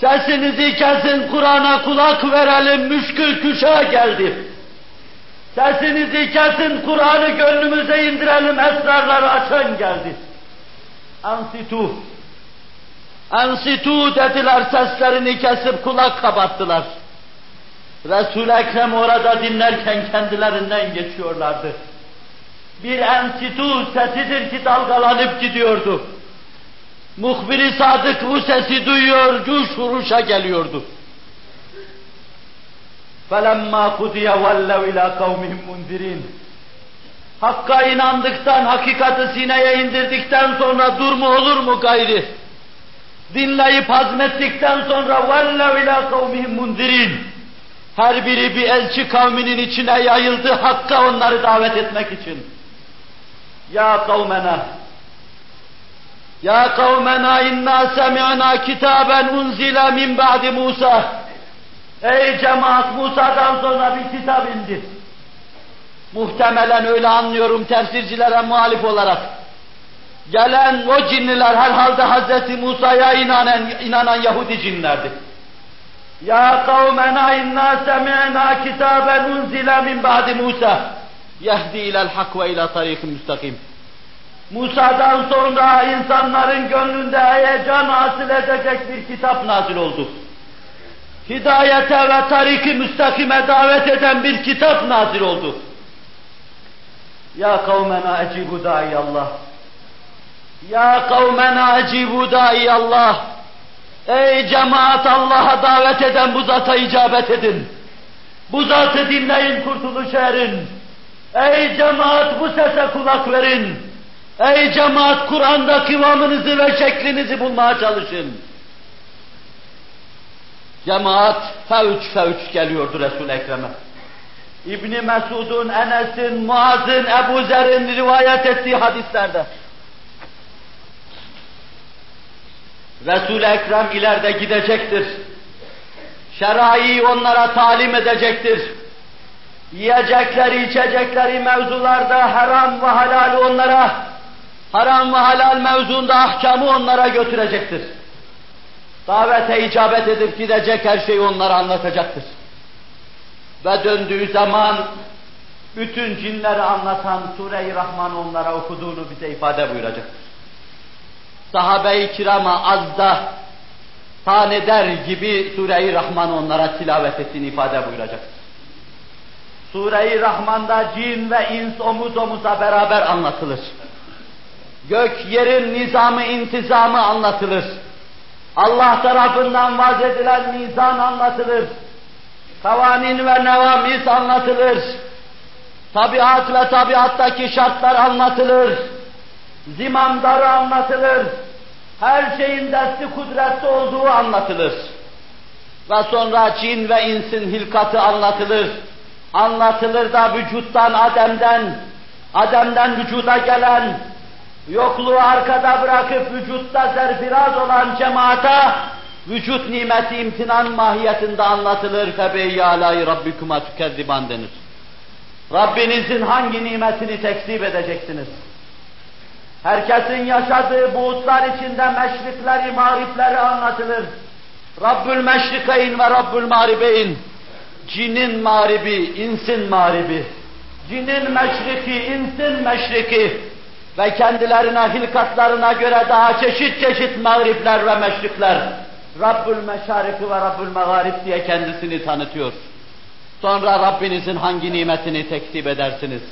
Sesinizi kesin Kur'an'a kulak verelim müşkül kuşa geldi. Sesinizi kesin Kur'an'ı gönlümüze indirelim esrarları açan geldi. Ansitu. Ansitu dediler seslerini kesip kulak kabarttılar. Resul-i Ekrem orada dinlerken kendilerinden geçiyorlardı Bir ensitu sesidir ki dalgalanıp gidiyordu. Muhbiri Sadık bu sesi duyuyor, cuş vuruşa geliyordu. فَلَمَّا قُدِيَ وَلَّوْ اِلَى قَوْمِهِمْ مُنْذِرِينَ Hakka inandıktan, hakikati sineye indirdikten sonra dur mu olur mu gayri? Dinleyip hazmettikten sonra وَلَّوْ اِلَى قَوْمِهِمْ مُنْذِرِينَ Her biri bir elçi kavminin içine yayıldı, Hakk'a onları davet etmek için. Ya kavmena, Ya kavmena inna semi'na kitaben unzila min ba'di Musa. Ey cemaat Musa'dan sonra bir kitap indi. Muhtemelen öyle anlıyorum tefsircilere muhalif olarak. Gelen o cinliler herhalde Hz. Musa'ya inanan, inanan Yahudi cinlerdi. Ya kavmena inna semi'na kitaben unzila min ba'di Musa. Yehdi ilel hak ve ila tarikin müstakim. Musa'dan sonra insanların gönlünde heyecan hasıl edecek bir kitap nazil oldu hidayete ve tariki müstakime davet eden bir kitap nazil oldu. Ya kavmena ecibu Allah. Ya kavmena ecibu Allah. Ey cemaat Allah'a davet eden bu zata icabet edin. Bu zatı dinleyin kurtuluş erin. Ey cemaat bu sese kulak verin. Ey cemaat Kur'an'da kıvamınızı ve şeklinizi bulmaya çalışın. Cemaat fevç fevç geliyordu Resul-i Ekrem'e. İbni Mesud'un, Enes'in, Muaz'ın, Ebu Zer'in rivayet ettiği hadislerde. Resul-i Ekrem ileride gidecektir. Şerai onlara talim edecektir. Yiyecekleri, içecekleri mevzularda haram ve halal onlara, haram ve halal mevzuunda ahkamı onlara götürecektir. Davete icabet edip gidecek her şeyi onlara anlatacaktır. Ve döndüğü zaman bütün cinleri anlatan Sure-i Rahman onlara okuduğunu bize ifade buyuracaktır. Sahabe-i kirama az da taneder gibi Sure-i Rahman onlara tilavet ettiğini ifade buyuracaktır. Sure-i Rahman'da cin ve ins omuz omuza beraber anlatılır. Gök yerin nizamı intizamı anlatılır. Allah tarafından vaz edilen mizan anlatılır. Kavanin ve nevamis anlatılır. Tabiat ve tabiattaki şartlar anlatılır. Zimamdarı anlatılır. Her şeyin desti kudretli olduğu anlatılır. Ve sonra cin ve insin hilkatı anlatılır. Anlatılır da vücuttan Adem'den, Adem'den vücuda gelen, yokluğu arkada bırakıp vücutta zerfiraz olan cemaata, vücut nimeti imtinan mahiyetinde anlatılır. Febeyyi alâi rabbikuma tükezziban denir. Rabbinizin hangi nimetini tekzip edeceksiniz? Herkesin yaşadığı buğutlar içinde meşrikleri, mağripleri anlatılır. Rabbül meşrikeyn ve Rabbül mağribeyn. Cinin mağribi, insin mağribi. Cinin meşriki, insin meşriki. Ve kendilerine, hilkatlarına göre daha çeşit çeşit mağripler ve meşrikler. Rabbül meşariki ve Rabbül mağarib diye kendisini tanıtıyor. Sonra Rabbinizin hangi nimetini tekzip edersiniz?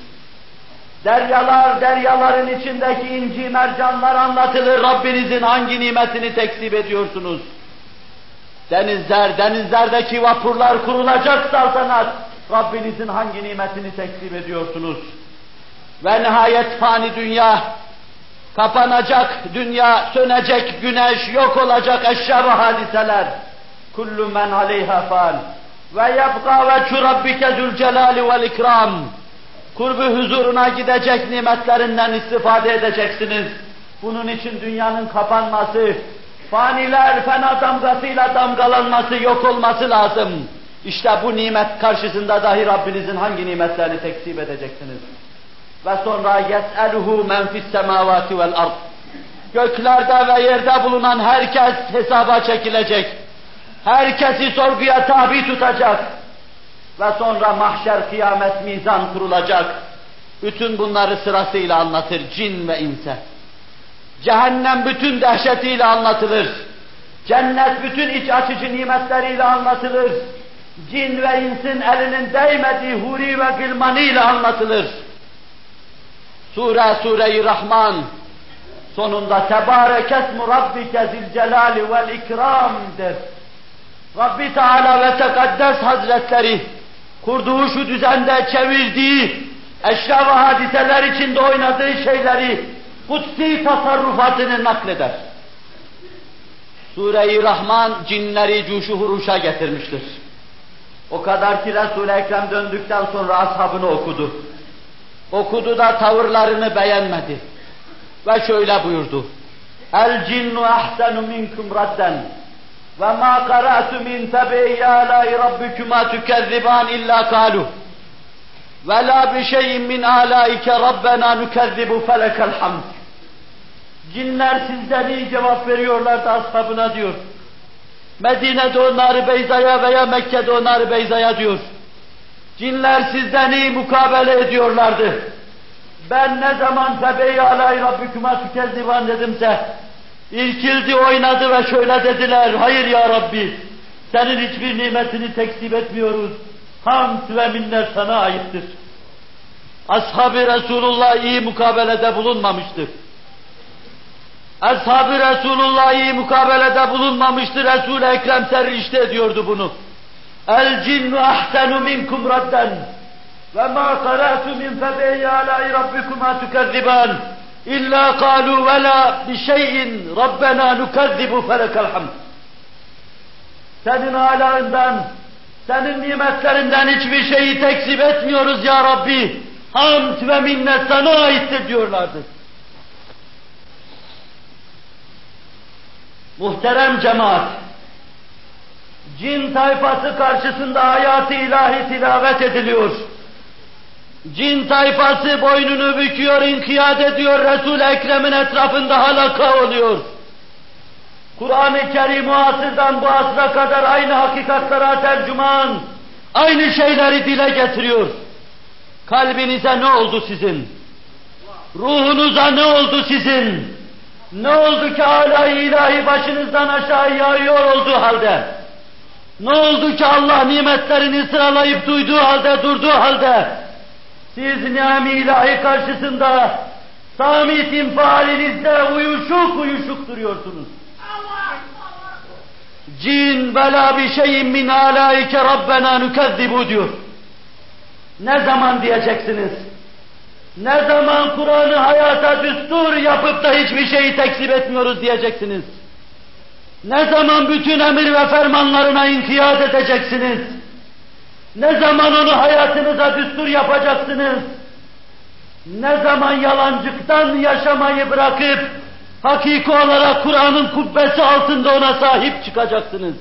Deryalar, deryaların içindeki inci mercanlar anlatılır. Rabbinizin hangi nimetini tekzip ediyorsunuz? Denizler, denizlerdeki vapurlar kurulacak saltanat. Rabbinizin hangi nimetini tekzip ediyorsunuz? Ve nihayet fani dünya, kapanacak dünya, sönecek güneş, yok olacak eşya ve hadiseler. Kullu men aleyha fan. Ve yebqa ve rabbike zülcelali vel ikram. Kurbu huzuruna gidecek nimetlerinden istifade edeceksiniz. Bunun için dünyanın kapanması, faniler fena damgasıyla damgalanması, yok olması lazım. İşte bu nimet karşısında dahi Rabbinizin hangi nimetlerini tekzip edeceksiniz? Ve sonra yes'eluhu men fis semavati vel ard. Göklerde ve yerde bulunan herkes hesaba çekilecek. Herkesi sorguya tabi tutacak. Ve sonra mahşer kıyamet mizan kurulacak. Bütün bunları sırasıyla anlatır cin ve inse. Cehennem bütün dehşetiyle anlatılır. Cennet bütün iç açıcı nimetleriyle anlatılır. Cin ve insin elinin değmediği huri ve gılmanıyla anlatılır. Sure Sure-i Rahman sonunda Tebarekesmu Rabbike zilcelali vel ikram'dir. Rabbi Teala ve Tekaddes Hazretleri kurduğu şu düzende çevirdiği eşya ve hadiseler içinde oynadığı şeyleri kutsi tasarrufatını nakleder. Sure-i Rahman cinleri cuşu huruşa getirmiştir. O kadar ki Resul-i Ekrem döndükten sonra ashabını okudu. Okudu da tavırlarını beğenmedi. Ve şöyle buyurdu. El cinnu ahsenu minkum radden ve ma qara'tu min tabi'i alâi rabbikuma tükezziban illa kalu ve la bi şeyin min alâike rabbena nükezzibu felekel hamd. Cinler sizden iyi cevap veriyorlar da ashabına diyor. Medine'de o nar Beyza'ya veya Mekke'de o nar Beyza'ya diyor. Cinler sizden iyi mukabele ediyorlardı. Ben ne zaman febeyi alay rabbikuma tükezziban dedimse, irkildi oynadı ve şöyle dediler, hayır ya Rabbi, senin hiçbir nimetini tekzip etmiyoruz. Hamd ve minnet sana aittir. Ashab-ı Resulullah iyi mukabelede bulunmamıştır. Ashab-ı Resulullah iyi mukabelede bulunmamıştır. Resul-i Ekrem serrişte ediyordu bunu. El cinnu ahsenu minkum radden ve ma qara'tu min febeyi alâi rabbikuma tükezziban illa kalu ve la bi şeyin rabbena nukezzibu felekel hamd. Senin alâından Senin nimetlerinden hiçbir şeyi tekzip etmiyoruz ya Rabbi. Hamd ve minnet sana aittir diyorlardı. Muhterem cemaat, cin tayfası karşısında hayatı ilahi tilavet ediliyor. Cin tayfası boynunu büküyor, inkiyat ediyor, Resul-i Ekrem'in etrafında halaka oluyor. Kur'an-ı Kerim o asırdan bu asra kadar aynı hakikatlara tercüman, aynı şeyleri dile getiriyor. Kalbinize ne oldu sizin? Ruhunuza ne oldu sizin? Ne oldu ki hala ilahi başınızdan aşağı yağıyor olduğu halde? Ne oldu ki Allah nimetlerini sıralayıp duyduğu halde, durduğu halde, siz niam ilahi karşısında samit infialinizde uyuşuk uyuşuk duruyorsunuz. Cin bela bir şeyin min alaike Rabbena nükezzibu diyor. Ne zaman diyeceksiniz? Ne zaman Kur'an'ı hayata düstur yapıp da hiçbir şeyi tekzip etmiyoruz diyeceksiniz? Ne zaman bütün emir ve fermanlarına inkiyat edeceksiniz? Ne zaman onu hayatınıza düstur yapacaksınız? Ne zaman yalancıktan yaşamayı bırakıp hakiki olarak Kur'an'ın kubbesi altında ona sahip çıkacaksınız?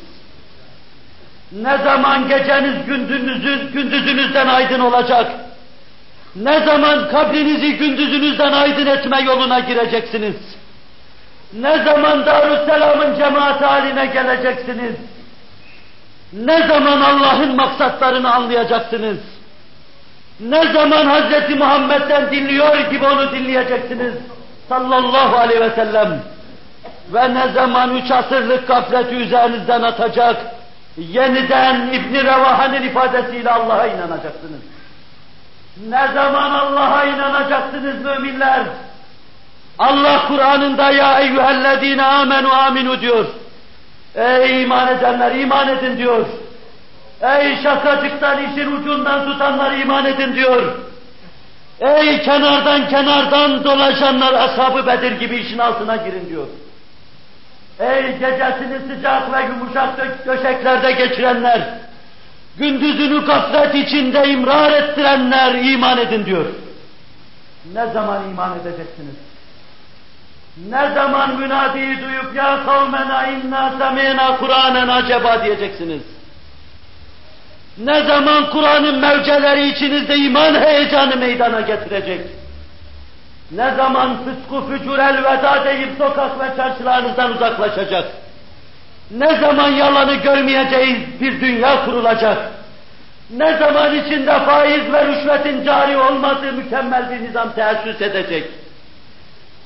Ne zaman geceniz gündüzünüzün, gündüzünüzden aydın olacak? Ne zaman kabrinizi gündüzünüzden aydın etme yoluna gireceksiniz? Ne zaman Darüsselam'ın cemaat haline geleceksiniz? Ne zaman Allah'ın maksatlarını anlayacaksınız? Ne zaman Hz. Muhammed'den dinliyor gibi onu dinleyeceksiniz? Sallallahu aleyhi ve sellem. Ve ne zaman üç asırlık gafleti üzerinizden atacak, yeniden İbn-i Revaha'nın ifadesiyle Allah'a inanacaksınız. Ne zaman Allah'a inanacaksınız müminler? Allah Kur'an'ında ya eyyühellezine amenu aminu diyor. Ey iman edenler iman edin diyor. Ey şakacıktan işin ucundan tutanlar iman edin diyor. Ey kenardan kenardan dolaşanlar ashab Bedir gibi işin altına girin diyor. Ey gecesini sıcak ve yumuşak döşeklerde geçirenler, gündüzünü gaflet içinde imrar ettirenler iman edin diyor. Ne zaman iman edeceksiniz? Ne zaman münadiyi duyup ya kavmena inna semina Kur'anen acaba diyeceksiniz? Ne zaman Kur'an'ın mevceleri içinizde iman heyecanı meydana getirecek? Ne zaman fıskı fücur elveda deyip sokak ve çarşılarınızdan uzaklaşacak? Ne zaman yalanı görmeyeceğiz bir dünya kurulacak? Ne zaman içinde faiz ve rüşvetin cari olmadığı mükemmel bir nizam teessüs edecek?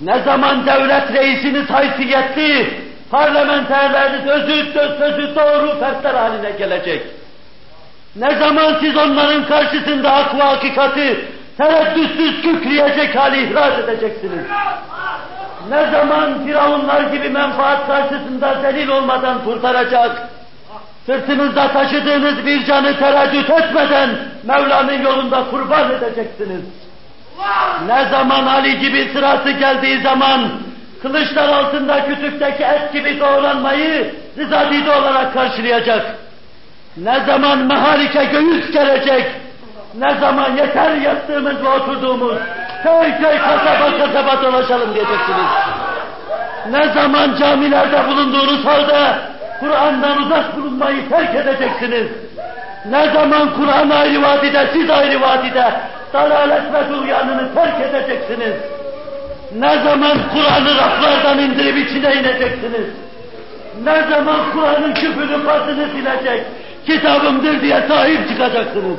Ne zaman devlet reisiniz haysiyetli, parlamenterleriniz özü, sözü doğru fertler haline gelecek? Ne zaman siz onların karşısında hak ve hakikati tereddütsüz kükreyecek hali ihraz edeceksiniz? Ne zaman firavunlar gibi menfaat karşısında zelil olmadan kurtaracak, sırtınızda taşıdığınız bir canı tereddüt etmeden Mevla'nın yolunda kurban edeceksiniz? Ne zaman Ali gibi sırası geldiği zaman kılıçlar altında kütükteki et gibi doğranmayı rızadide olarak karşılayacak? Ne zaman mehalike göğüs gelecek? Ne zaman yeter yattığımız ve oturduğumuz köy köy kasaba kasaba dolaşalım diyeceksiniz. Ne zaman camilerde bulunduğunuz halde Kur'an'dan uzak bulunmayı terk edeceksiniz. Ne zaman Kur'an ayrı vadide, siz ayrı vadide dalalet ve tuğyanını terk edeceksiniz. Ne zaman Kur'an'ı raflardan indirip içine ineceksiniz. Ne zaman Kur'an'ın küfünü pasını silecek, kitabımdır diye sahip çıkacaksınız.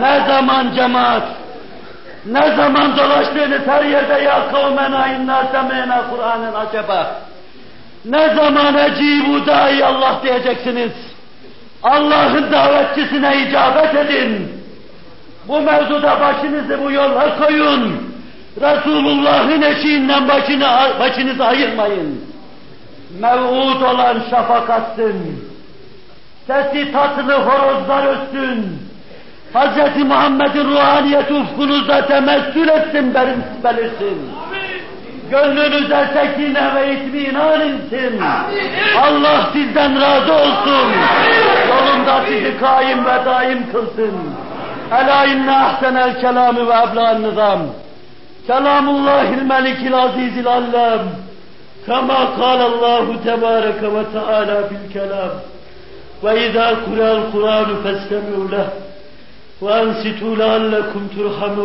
Ne zaman cemaat, ne zaman dolaştığınız her yerde ya kavmena inna semena Kur'an'ın acaba. Ne zaman ecibu dahi Allah diyeceksiniz. Allah'ın davetçisine icabet edin. Bu mevzuda başınızı bu yola koyun. Resulullah'ın eşiğinden başını, başınızı ayırmayın. Mev'ud olan şafak atsın. Sesi tatlı horozlar ötsün. Hz. Muhammed'in ruhaniyeti ufkunuzda temessül etsin, belirsin. Gönlünüze sekine ve itminan insin. Allah sizden razı olsun. Yolun yolunda sizi kaim ve daim kılsın. Ela inne ahsenel kelamı ve ebla'n nizam. Kelamullahil melikil azizil allam. Kama kâlallahu tebâreke ve teâlâ fil kelam. Ve izâ kurel Kur'anu festemi'u leh. Ve ensitû leallekum turhamun.